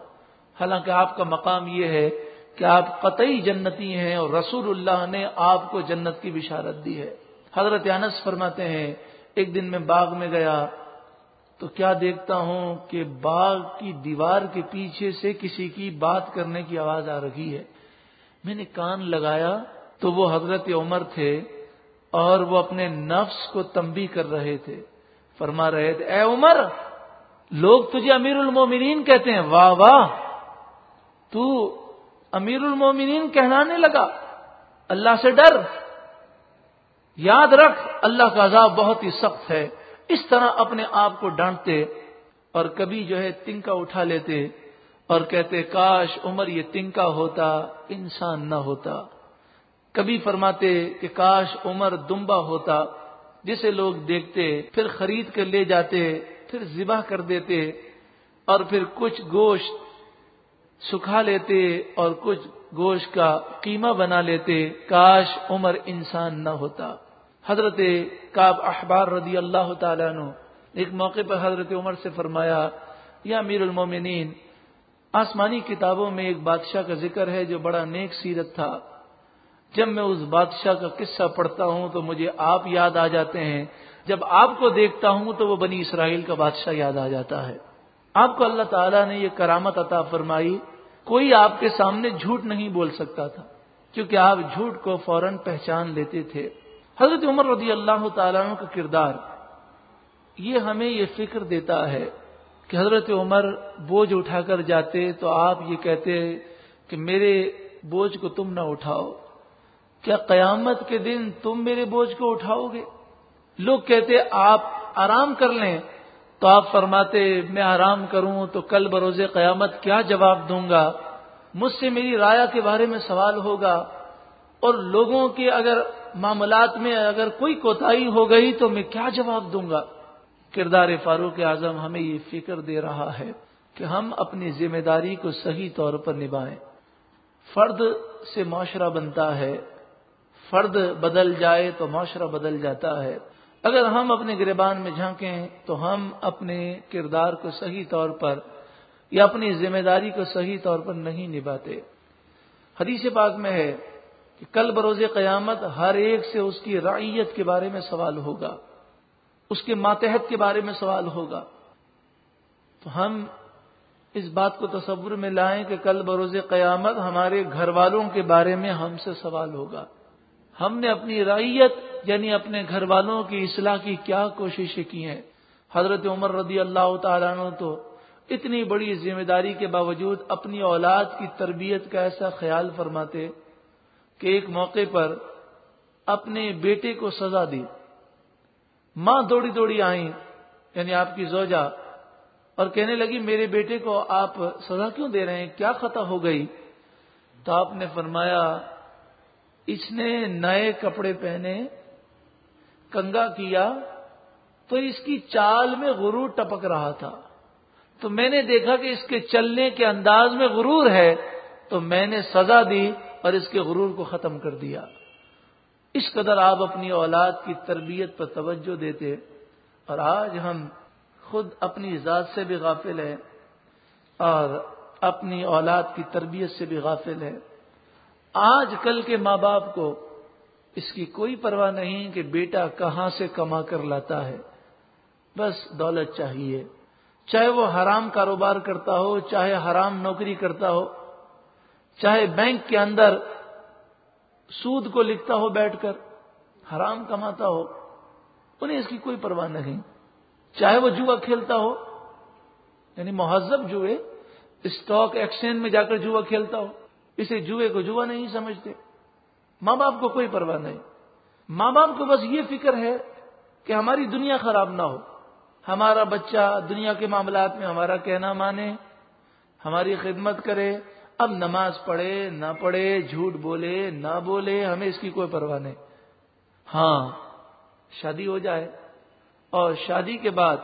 حالانکہ آپ کا مقام یہ ہے کہ آپ قطعی جنتی ہیں اور رسول اللہ نے آپ کو جنت کی بشارت دی ہے۔ حضرت انس فرماتے ہیں، ایک دن میں باغ میں گیا تو کیا دیکھتا ہوں کہ باغ کی دیوار کے پیچھے سے کسی کی بات کرنے کی آواز آ رہی ہے۔ میں نے کان لگایا تو وہ حضرت عمر تھے اور وہ اپنے نفس کو تمبی کر رہے تھے۔ فرما رہے تھے، اے عمر، لوگ تجھے امیر المومنین کہتے ہیں۔ واہ واہ، تو امیر المومنین کہلانے لگا۔ اللہ سے ڈر۔ یاد رکھ، اللہ کا عذاب بہت ہی سخت ہے۔ اس طرح اپنے آپ کو ڈانٹتے اور کبھی جو ہے تنکا اٹھا لیتے اور کہتے، کاش عمر یہ تنکا ہوتا، انسان نہ ہوتا۔ کبھی فرماتے کہ، کاش عمر دمبا ہوتا، جسے لوگ دیکھتے، پھر خرید کر لے جاتے، پھر ذبح کر دیتے اور پھر کچھ گوشت سکھا لیتے اور کچھ گوشت کا قیمہ بنا لیتے۔ کاش عمر انسان نہ ہوتا۔ حضرت کاب احبار رضی اللہ تعالیٰ نے ایک موقع پر حضرت عمر سے فرمایا، یا امیر المومنین، آسمانی کتابوں میں ایک بادشاہ کا ذکر ہے جو بڑا نیک سیرت تھا۔ جب میں اس بادشاہ کا قصہ پڑھتا ہوں تو مجھے آپ یاد آ جاتے ہیں۔ جب آپ کو دیکھتا ہوں تو وہ بنی اسرائیل کا بادشاہ یاد آ جاتا ہے۔ آپ کو اللہ تعالیٰ نے یہ کرامت عطا فرمائی۔ کوئی آپ کے سامنے جھوٹ نہیں بول سکتا تھا، کیونکہ آپ جھوٹ کو فوراً پہچان لیتے تھے۔ حضرت عمر رضی اللہ تعالیٰ کا کردار یہ ہمیں یہ فکر دیتا ہے کہ حضرت عمر بوجھ اٹھا کر جاتے تو آپ یہ کہتے کہ میرے بوجھ کو تم نہ اٹھاؤ۔ کیا قیامت کے دن تم میرے بوجھ کو اٹھاؤ گے؟ لوگ کہتے آپ آرام کر لیں۔ تو آپ فرماتے میں آرام کروں تو کل بروز قیامت کیا جواب دوں گا؟ مجھ سے میری رایا کے بارے میں سوال ہوگا۔ اور لوگوں کے اگر معاملات میں اگر کوئی کوتاہی ہو گئی تو میں کیا جواب دوں گا؟ کردار فاروق اعظم ہمیں یہ فکر دے رہا ہے کہ ہم اپنی ذمہ داری کو صحیح طور پر نبھائیں۔ فرد سے معاشرہ بنتا ہے، فرد بدل جائے تو معاشرہ بدل جاتا ہے۔ اگر ہم اپنے گربان میں جھانکیں تو ہم اپنے کردار کو صحیح طور پر یا اپنی ذمہ داری کو صحیح طور پر نہیں نبھاتے۔ حدیث پاک میں ہے کہ کل بروز قیامت ہر ایک سے اس کی رعیت کے بارے میں سوال ہوگا، اس کے ماتحت کے بارے میں سوال ہوگا۔ تو ہم اس بات کو تصور میں لائیں کہ کل بروز قیامت ہمارے گھر والوں کے بارے میں ہم سے سوال ہوگا۔ ہم نے اپنی رعیت یعنی اپنے گھر والوں کی اصلاح کی کیا کوششیں کی ہیں؟ حضرت عمر رضی اللہ تعالیٰ عنہ تو اتنی بڑی ذمہ داری کے باوجود اپنی اولاد کی تربیت کا ایسا خیال فرماتے۔ کہ ایک موقع پر اپنے بیٹے کو سزا دی۔ ماں دوڑی دوڑی آئیں یعنی آپ کی زوجہ، اور کہنے لگی، میرے بیٹے کو آپ سزا کیوں دے رہے ہیں؟ کیا خطا ہو گئی؟ تو آپ نے فرمایا، اس نے نئے کپڑے پہنے، کنگا کیا، تو اس کی چال میں غرور ٹپک رہا تھا۔ تو میں نے دیکھا کہ اس کے چلنے کے انداز میں غرور ہے، تو میں نے سزا دی اور اس کے غرور کو ختم کر دیا۔ اس قدر آپ اپنی اولاد کی تربیت پر توجہ دیتے اور آج ہم خود اپنی ذات سے بھی غافل ہے اور اپنی اولاد کی تربیت سے بھی غافل ہے آج کل کے ماں باپ کو اس کی کوئی پرواہ نہیں کہ بیٹا کہاں سے کما کر لاتا ہے۔ بس دولت چاہیے۔ چاہے وہ حرام کاروبار کرتا ہو، چاہے حرام نوکری کرتا ہو چاہے بینک کے اندر سود کو لکھتا ہو بیٹھ کر، حرام کماتا ہو، انہیں اس کی کوئی پرواہ نہیں۔ چاہے وہ جوا کھیلتا ہو یعنی مہذب جوئے اسٹاک ایکسچینج میں جا کر جوا کھیلتا ہو، اسے جوئے کو جوا نہیں سمجھتے۔ ماں باپ کو کوئی پرواہ نہیں۔ ماں باپ کو بس یہ فکر ہے کہ ہماری دنیا خراب نہ ہو۔ ہمارا بچہ دنیا کے معاملات میں ہمارا کہنا مانے، ہماری خدمت کرے اب نماز پڑھے، نہ پڑھے، جھوٹ بولے، نہ بولے، ہمیں اس کی کوئی پرواہ نہیں۔ ہاں شادی ہو جائے اور شادی کے بعد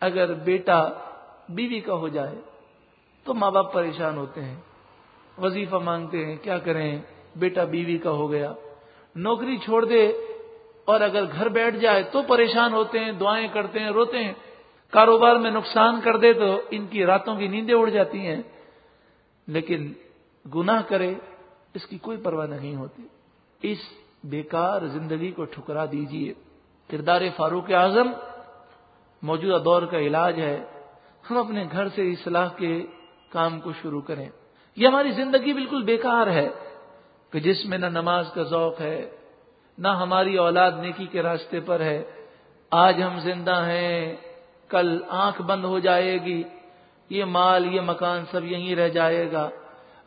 اگر بیٹا بیوی کا ہو جائے تو ماں باپ پریشان ہوتے ہیں، وظیفہ مانگتے ہیں، کیا کریں؟ بیٹا بیوی کا ہو گیا، نوکری چھوڑ دے اور اگر گھر بیٹھ جائے تو پریشان ہوتے ہیں، دعائیں کرتے ہیں، روتے ہیں۔ کاروبار میں نقصان کر دے تو ان کی راتوں کی نیندیں اڑ جاتی ہیں۔ لیکن گناہ کرے، اس کی کوئی پرواہ نہیں ہوتی۔ اس بیکار زندگی کو ٹھکرا دیجیے کردار فاروق اعظم موجودہ دور کا علاج ہے۔ ہم اپنے گھر سے اصلاح کے کام کو شروع کریں۔ یہ ہماری زندگی بالکل بیکار ہے کہ جس میں نہ نماز کا ذوق ہے، نہ ہماری اولاد نیکی کے راستے پر ہے۔ آج ہم زندہ ہیں، کل آنکھ بند ہو جائے گی۔ یہ مال، یہ مکان سب یہیں رہ جائے گا۔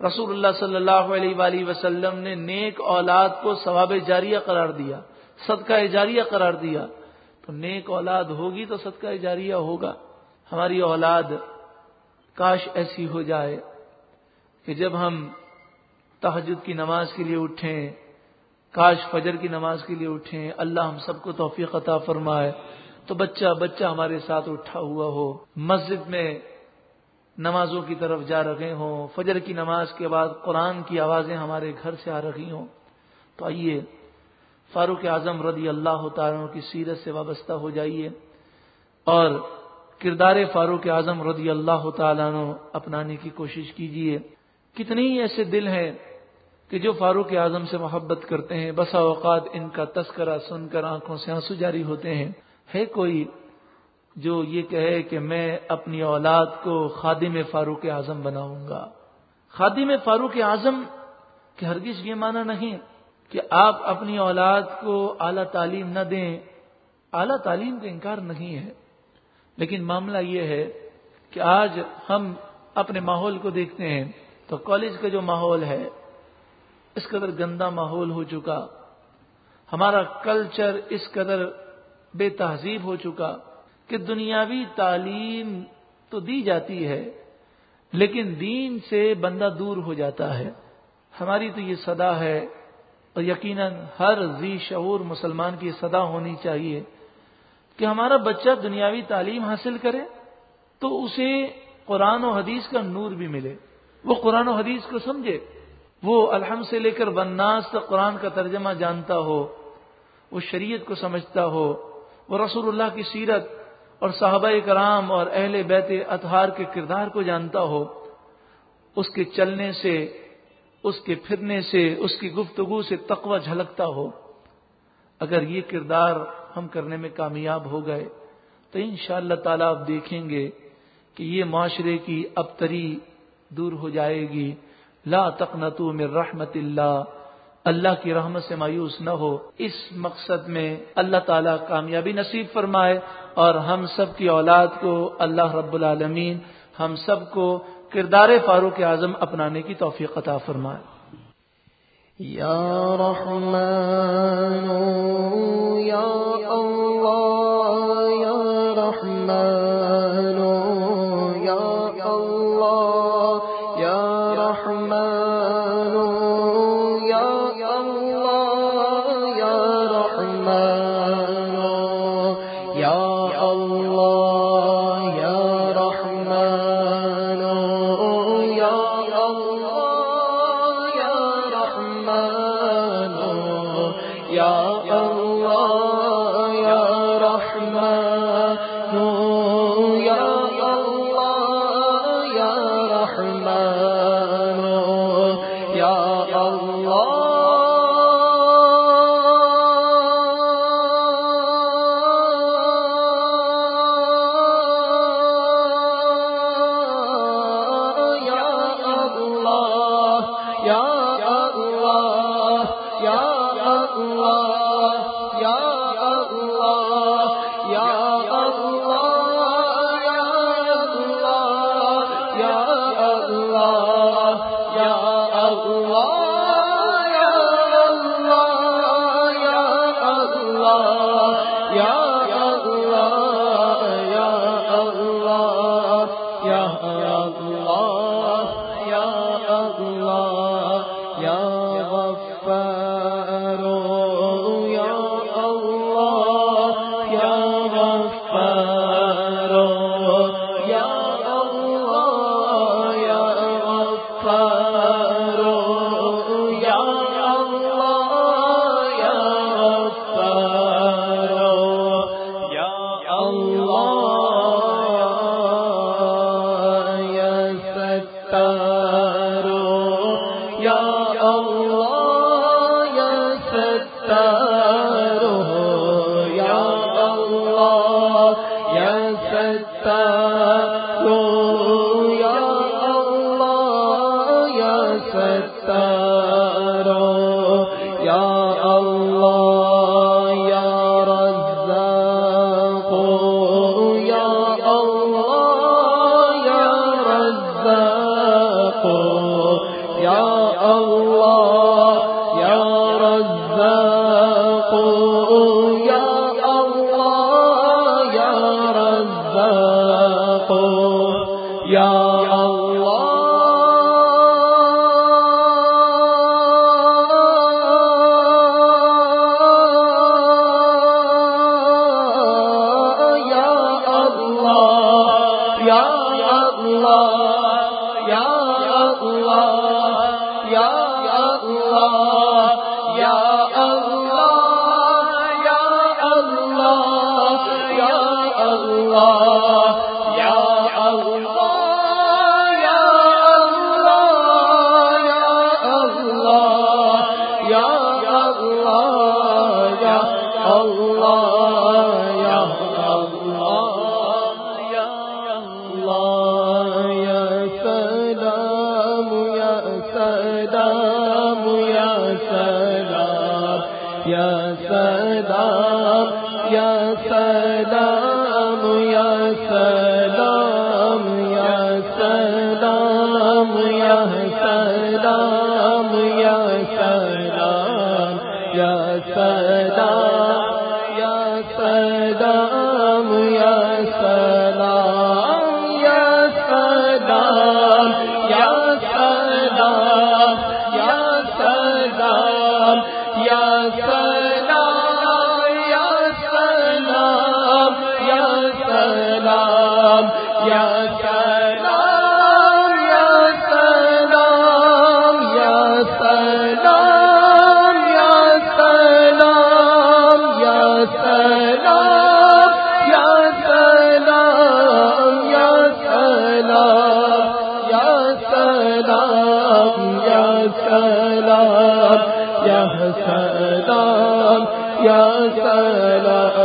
رسول اللہ صلی اللہ علیہ وآلہ وسلم نے نیک اولاد کو ثواب جاریہ قرار دیا، صدقہ جاریہ قرار دیا۔ تو نیک اولاد ہوگی تو صدقہ جاریہ ہوگا۔ ہماری اولاد کاش ایسی ہو جائے کہ جب ہم تحجد کی نماز کے لیے اٹھیں، کاش فجر کی نماز کے لیے اٹھیں، اللہ ہم سب کو توفیق عطا فرمائے۔ تو بچہ بچہ ہمارے ساتھ اٹھا ہوا ہو۔ مسجد میں نمازوں کی طرف جا رہے ہوں، فجر کی نماز کے بعد قرآن کی آوازیں ہمارے گھر سے آ رہی ہوں۔ تو آئیے، فاروق اعظم رضی اللہ تعالیٰ کی سیرت سے وابستہ ہو جائیے۔ اور کردار فاروق اعظم رضی اللہ تعالیٰ اپنانے کی کوشش کیجیے۔ کتنے ہی ایسے دل ہیں کہ جو فاروق اعظم سے محبت کرتے ہیں، بسا اوقات ان کا تذکرہ سن کر آنکھوں سے آنسو جاری ہوتے ہیں۔ ہے کوئی جو یہ کہے کہ میں اپنی اولاد کو خادم فاروق اعظم بناؤں گا۔ خادم فاروق اعظم کہ ہرگز یہ مانا نہیں کہ آپ اپنی اولاد کو اعلی تعلیم نہ دیں۔ اعلی تعلیم کا انکار نہیں ہے۔ لیکن معاملہ یہ ہے کہ آج ہم اپنے ماحول کو دیکھتے ہیں تو کالج کا جو ماحول ہے، اس قدر گندا ماحول ہو چکا۔ ہمارا کلچر اس قدر بے تہذیب ہو چکا۔ کہ دنیاوی تعلیم تو دی جاتی ہے، لیکن دین سے بندہ دور ہو جاتا ہے۔ ہماری تو یہ صدا ہے، اور یقیناً ہر ذی شعور مسلمان کی صدا ہونی چاہیے کہ ہمارا بچہ دنیاوی تعلیم حاصل کرے تو اسے قرآن و حدیث کا نور بھی ملے۔ وہ قرآن و حدیث کو سمجھے۔ وہ الحمد سے لے کر بناس تک قرآن کا ترجمہ جانتا ہو، وہ شریعت کو سمجھتا ہو، وہ رسول اللہ کی سیرت اور صحابہ کرام اور اہل بیت اطہار کے کردار کو جانتا ہو، اس کے چلنے سے، اس کے پھرنے سے، اس کی گفتگو سے تقوی جھلکتا ہو۔ اگر یہ کردار ہم کرنے میں کامیاب ہو گئے، تو ان شاء اللہ تعالی آپ دیکھیں گے کہ یہ معاشرے کی ابتری دور ہو جائے گی۔ لا تقنطو من رحمت اللہ۔ اللہ کی رحمت سے مایوس نہ ہو۔ اس مقصد میں اللہ تعالیٰ کامیابی نصیب فرمائے۔ اور ہم سب کی اولاد کو اللہ رب العالمین ہم سب کو کردار فاروق اعظم اپنانے کی توفیق عطا فرمائے۔ یا رحمان یا اللہ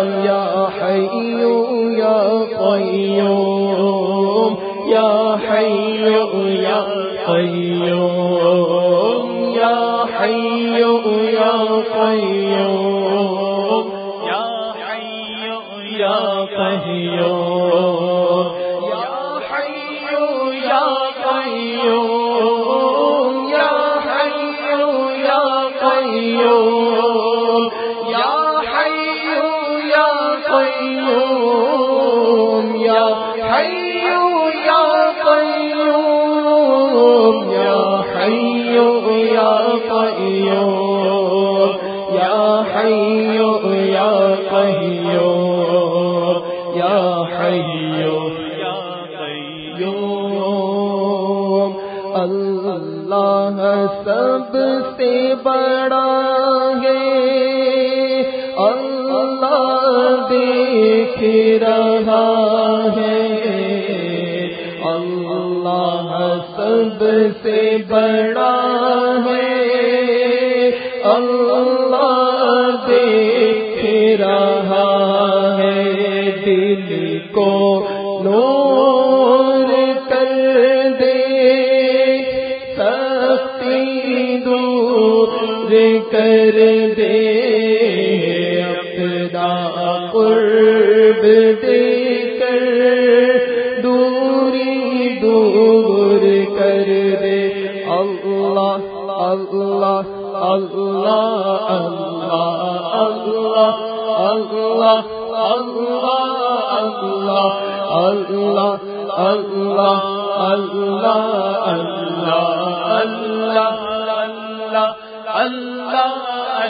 لم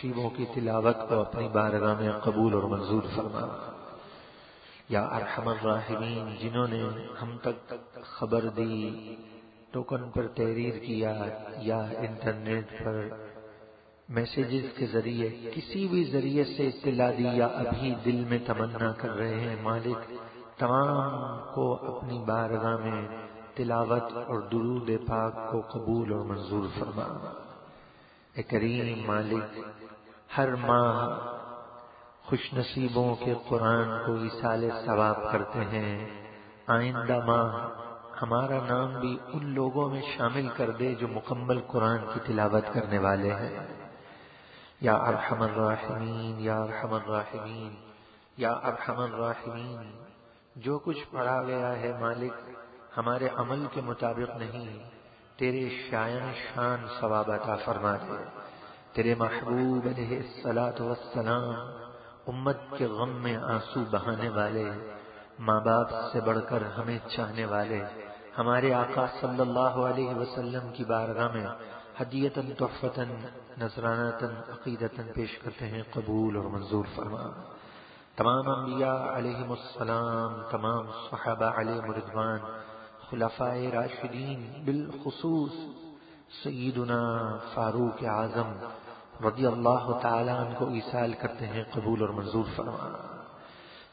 نصیبوں کی تلاوت کو اپنی بارگاہ میں قبول اور منظور فرما۔ یا ارحم الراحمین، جنہوں نے ہم تک خبر دی، ٹوکن پر تحریر کیا یا انٹرنیٹ پر میسیجز کے ذریعے کسی بھی ذریعے سے اطلاع دی یا ابھی دل میں تمنا کر رہے ہیں، مالک تمام کو اپنی بارگاہ میں تلاوت اور درود پاک کو قبول اور منظور فرما۔ اے کریم مالک ہر ماہ خوش نصیبوں کے قرآن کو اصال ثواب کرتے ہیں۔ آئندہ ماہ ہمارا نام بھی ان لوگوں میں شامل کر دے جو مکمل قرآن کی تلاوت کرنے والے ہیں۔ یا ارحم الراحمین، یا ارحم الراحمین، یا ارحم الراحمین، جو کچھ پڑھا گیا ہے مالک، ہمارے عمل کے مطابق نہیں، تیرے شائن شان ثواب عطا فرما دے۔ تیرے محبوب علیہ السلاۃ وسلام امت کے غم میں آنسو بہانے والے، ماں باپ سے بڑھ کر ہمیں چاہنے والے، ہمارے آقا صلی اللہ علیہ وسلم کی بارگاہ میں حدیتن تحفتن نذرانتن عقیدتن پیش کرتے ہیں، قبول اور منظور فرما۔ تمام انبیاء علیہ السلام، تمام صحابہ علیہ مردوان خلفاء راشدین بالخصوص، سیدنا فاروق اعظم رضی اللہ تعالیٰ ان کو ایسال کرتے ہیں، قبول اور منظور فرما۔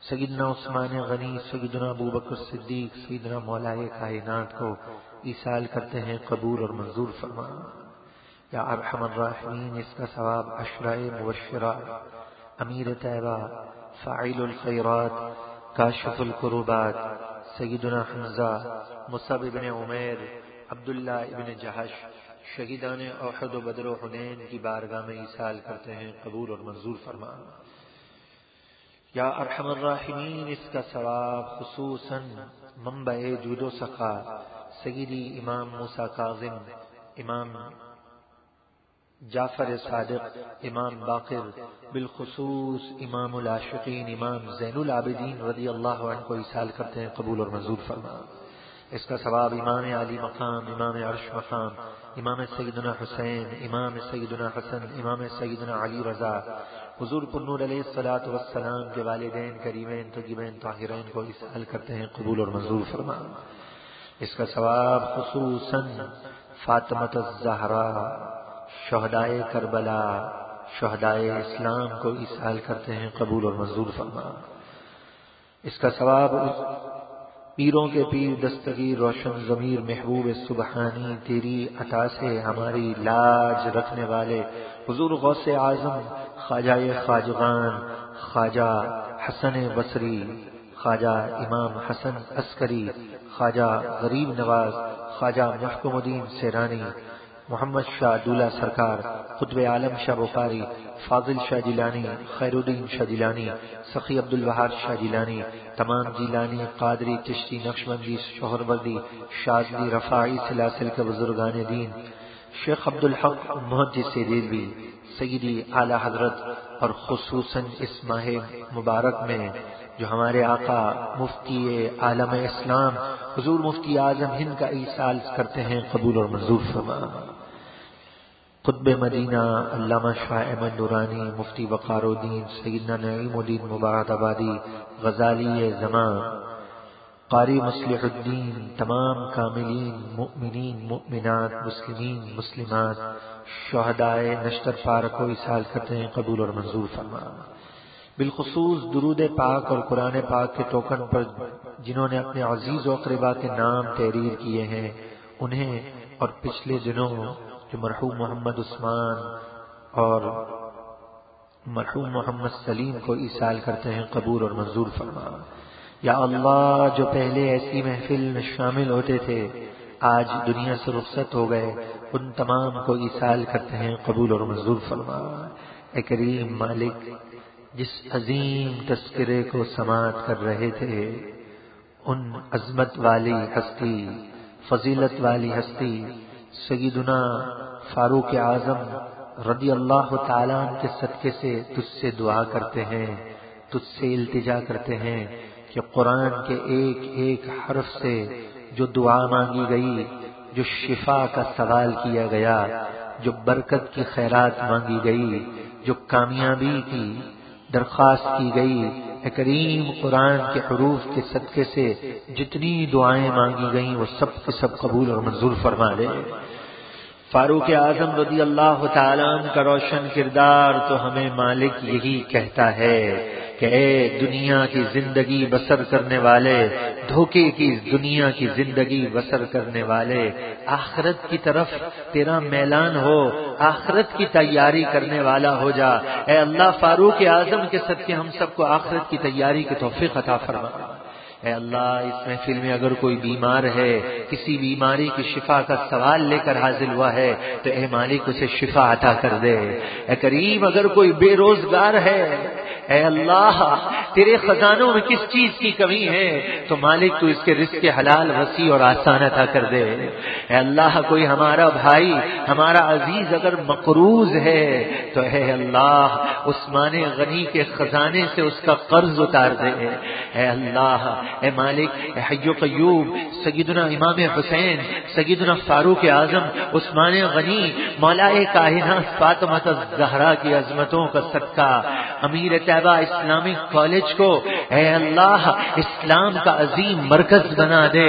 سیدنا عثمان غنی، سیدنا ابو بکر صدیق، سیدنا مولائے کائنات کو ایسال کرتے ہیں، قبول اور منظور فرما۔ یا ارحم الراحمین، اس کا ثواب اشرائے مبشرہ، امیر طیبہ فعیل الخیرات، کاشف القربات، سیدنا حمزہ مصب ابن عمیر، عبداللہ ابن جہش۔ شہیدان احد و بدر و حنین کی بارگاہ میں ایسال کرتے ہیں قبول اور منظور فرما یا ارحم الراحمین، اس کا ثواب خصوصاً منبع جود و سخا سیدی امام موسا کاظم امام جعفر صادق، امام باقر، بالخصوص امام العاشقین، امام زین العابدین رضی اللہ عنہ کو اصال کرتے ہیں قبول اور منظور فرما اس کا ثواب امام علی مقام امام عرش مقام امام سیدنا حسین، امام سیدنا حسن، امام سیدنا علی رضا، حضور پنور علیہ السلاۃ والسلام کے والدین، کریمین تجیبین طاہرین کو اصال کرتے ہیں قبول اور منظور فرما۔ اس کا ثواب خصوصاً فاطمت الزہرا، شہدائے کربلا، شہدائے اسلام کو اسال کرتے ہیں قبول اور منظور فرما۔ اس کا ثواب پیروں کے پیر دستگیر روشن ضمیر محبوب سبحانی، تیری عطا سے ہماری لاج رکھنے والے حضور غوث اعظم، خواجہ خواجغان خواجہ حسن بصری، خواجہ امام حسن عسکری، خواجہ غریب نواز، خواجہ محکم الدین سیرانی، محمد شاہ دولہ سرکار خطب عالم شاہ بخاری فاضل شاہ جیلانی خیر الدین شاہ جیلانی، سخی عبد الوہار شاہ جیلانی، تمام جیلانی، قادری، چشتی، نقشبندی شوہر بردی شادی رفاعی، سلاسل کے بزرگان دین، شیخ عبد الحق محدث سے سیدی اعلی حضرت، اور خصوصاً اس ماہ مبارک میں جو ہمارے آقا مفتی عالم اسلام، حضور مفتی اعظم ہند کا ایسال کرتے ہیں، قبول اور منظور فرما۔ قطب مدینہ علامہ شاہ احمد نورانی، مفتی وقار الدین، سیدنا نعیم الدین مبارک آبادی، غزالی زمان، قاری مصلح الدین، تمام کاملین، مؤمنین، مؤمنات، مسلمین، مسلمات، شہدائے نشتر پارک و سال کرتے ہیں قبول اور منظور فرما۔ بالخصوص درود پاک اور قرآن پاک کے ٹوکن پر جنہوں نے اپنے عزیز و اقربا کے نام تحریر کیے ہیں، انہیں اور پچھلے دنوں جو مرحوم محمد عثمان اور مرحوم محمد سلیم کو ایسال کرتے ہیں قبول اور منظور فرما۔ یا اللہ، جو پہلے ایسی محفل میں شامل ہوتے تھے، آج دنیا سے رخصت ہو گئے، ان تمام کو ایسال کرتے ہیں قبول اور منظور فرما۔ اے کریم مالک، جس عظیم تذکرے کو سماعت کر رہے تھے، ان عظمت والی ہستی، فضیلت والی ہستی سیدنا فاروق اعظم رضی اللہ تعالیٰ کے صدقے سے تجھ سے دعا کرتے ہیں، تجھ سے التجا کرتے ہیں کہ قرآن کے ایک ایک حرف سے جو دعا مانگی گئی، جو شفا کا سوال کیا گیا، جو برکت کی خیرات مانگی گئی، جو کامیابی کی درخواست کی گئی، اے کریم قرآن کے حروف کے صدقے سے جتنی دعائیں مانگی گئیں، وہ سب کے سب قبول اور منظور فرما لے۔ فاروق اعظم رضی اللہ تعالیٰ کا روشن کردار تو ہمیں مالک یہی کہتا ہے کہ اے دنیا کی زندگی بسر کرنے والے، دھوکے کی دنیا کی زندگی بسر کرنے والے، آخرت کی طرف تیرا میلان ہو، آخرت کی تیاری کرنے والا ہو جا۔ اے اللہ فاروق اعظم کے سب کے ہم سب کو آخرت کی تیاری کی توفیق عطا فرما۔ اے اللہ، اس محفل میں اگر کوئی بیمار ہے، کسی بیماری کی شفا کا سوال لے کر حاضر ہوا ہے، تو اے مالک، اسے شفا عطا کر دے۔ اے کریم، اگر کوئی بے روزگار ہے اے اللہ، تیرے خزانوں میں کس چیز کی کمی ہے؟ تو مالک تو اس کے رزق کے حلال، وسیع اور آسان عطا کر دے۔ اے اللہ، کوئی ہمارا بھائی، ہمارا عزیز اگر مقروض ہے، تو اے اللہ، عثمان غنی کے خزانے سے اس کا قرض اتار دے۔ اے اللہ، اے مالک، اے حیو قیوب سیدنا امام حسین، سیدنا فاروق اعظم، عثمان غنی، مولا کائنات فاطمہ زہرا کی عظمتوں کا صدقہ، امیر طیبہ اسلامک کالج کو، اے اللہ، اسلام کا عظیم مرکز بنا دے۔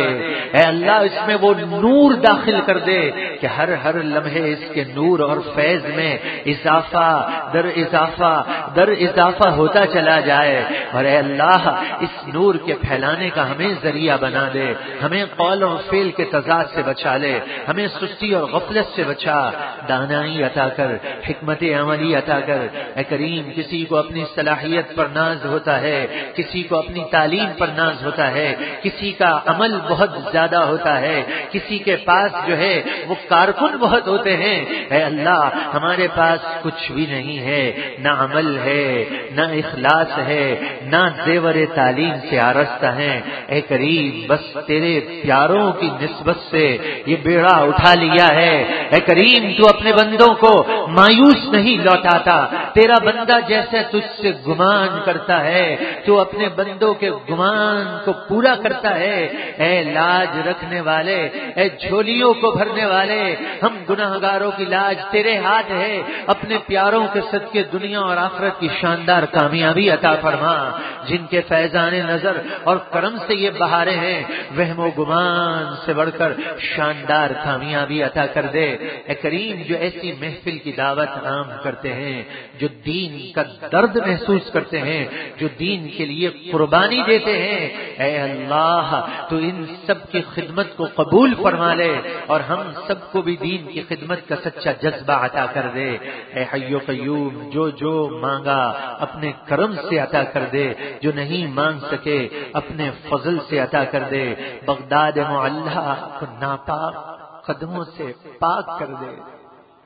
اے اللہ، اس میں وہ نور داخل کر دے کہ ہر ہر لمحے اس کے نور اور فیض میں اضافہ، در اضافہ در اضافہ ہوتا چلا جائے۔ اور اے اللہ، اس نور کے پھیلانے کا ہمیں ذریعہ بنا دے۔ ہمیں قول اور فیل کے تضاد سے بچا لے۔ ہمیں سستی اور غفلت سے بچا۔ دانائی عطا کر، حکمت عملی عطا کر۔ اے کریم، کسی کو اپنی صلاحیت پر ناز ہوتا ہے، کسی کو اپنی تعلیم پر ناز ہوتا ہے، کسی کا عمل بہت زیادہ ہوتا ہے، کسی کے پاس جو ہے وہ کارکن بہت ہوتے ہیں۔ اے اللہ، ہمارے پاس کچھ بھی نہیں ہے، نہ عمل ہے، نہ اخلاص ہے، نہ زیور تعلیم سے آرستہ ہے اے کریم، بس تیرے پیاروں کی نسبت سے یہ بیڑا اٹھا لیا ہے۔ اے کریم، تو اپنے بندوں کو مایوس نہیں لوٹاتا، تیرا بندہ جیسے تجھ سے گمان کرتا ہے، تو اپنے بندوں کے گمان کو پورا کرتا ہے۔ اے لاج رکھنے والے، اے جھولیوں کو بھرنے والے، ہم گناہ گاروں کی لاج تیرے ہاتھ ہے۔ اپنے پیاروں کے صدقے دنیا اور آخرت کی شاندار کامیابی عطا فرما۔ جن کے فیضان نظر اور کرم سے یہ بہارے ہیں، وہم و گمان سے بڑھ کر شاندار کامیابی عطا کر دے۔ اے کریم، جو ایسی محفل کی دعوت عام کرتے ہیں، جو دین کا درد محسوس کرتے ہیں، جو دین کے لیے قربانی دیتے ہیں۔ اے اللہ، تو ان سب کی خدمت کو قبول فرما لے اور ہم سب کو بھی دین کی خدمت کا سچا جذبہ عطا کر دے۔ اے حیو قیوم، جو جو مانگا اپنے کرم سے عطا کر دے، جو نہیں مانگ سکے اپنے فضل سے عطا کر دے۔ بغداد معلہ کو ناپاک قدموں سے پاک کر دے۔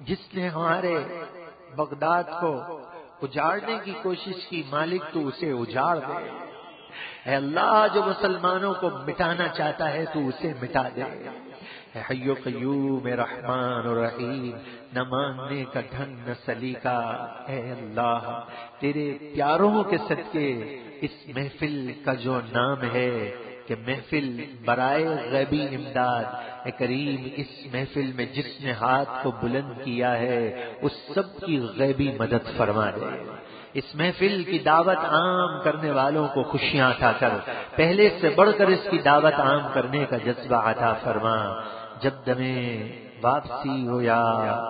جس نے ہمارے بغداد کو اجاڑنے کی کوشش کی مالک تو اسے اجاڑ دے۔ اے اللہ جو مسلمانوں کو مٹانا چاہتا ہے تو اسے مٹا دے۔ حیو قیوم رحمان و رحیم، نہ ماننے کا ڈھنگ، نہ سلیقہ۔ اے اللہ، تیرے پیاروں کے صدقے اس محفل کا جو نام ہے کہ محفل برائے غیبی امداد کریم، اس محفل میں جس نے ہاتھ کو بلند کیا ہے، اس سب کی غیبی مدد فرما دے۔ اس محفل کی دعوت عام کرنے والوں کو خوشیاں عطا کر۔ پہلے سے بڑھ کر اس کی دعوت عام کرنے کا جذبہ عطا فرما۔ جب دمیں واپسی ہو یا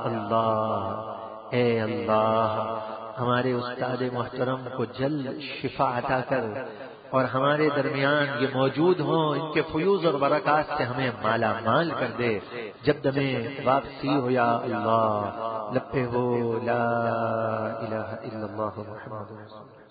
اللہ، اے اللہ، ہمارے استاد محترم کو جلد شفا عطا کر۔ اور ہمارے درمیان یہ موجود ہوں، ان کے فیوز اور برکات سے ہمیں مالا مال کر دے۔ جب دمیں واپسی ہو یا اللہ لپے ہو، لا الہ الا اللہ محمد رسول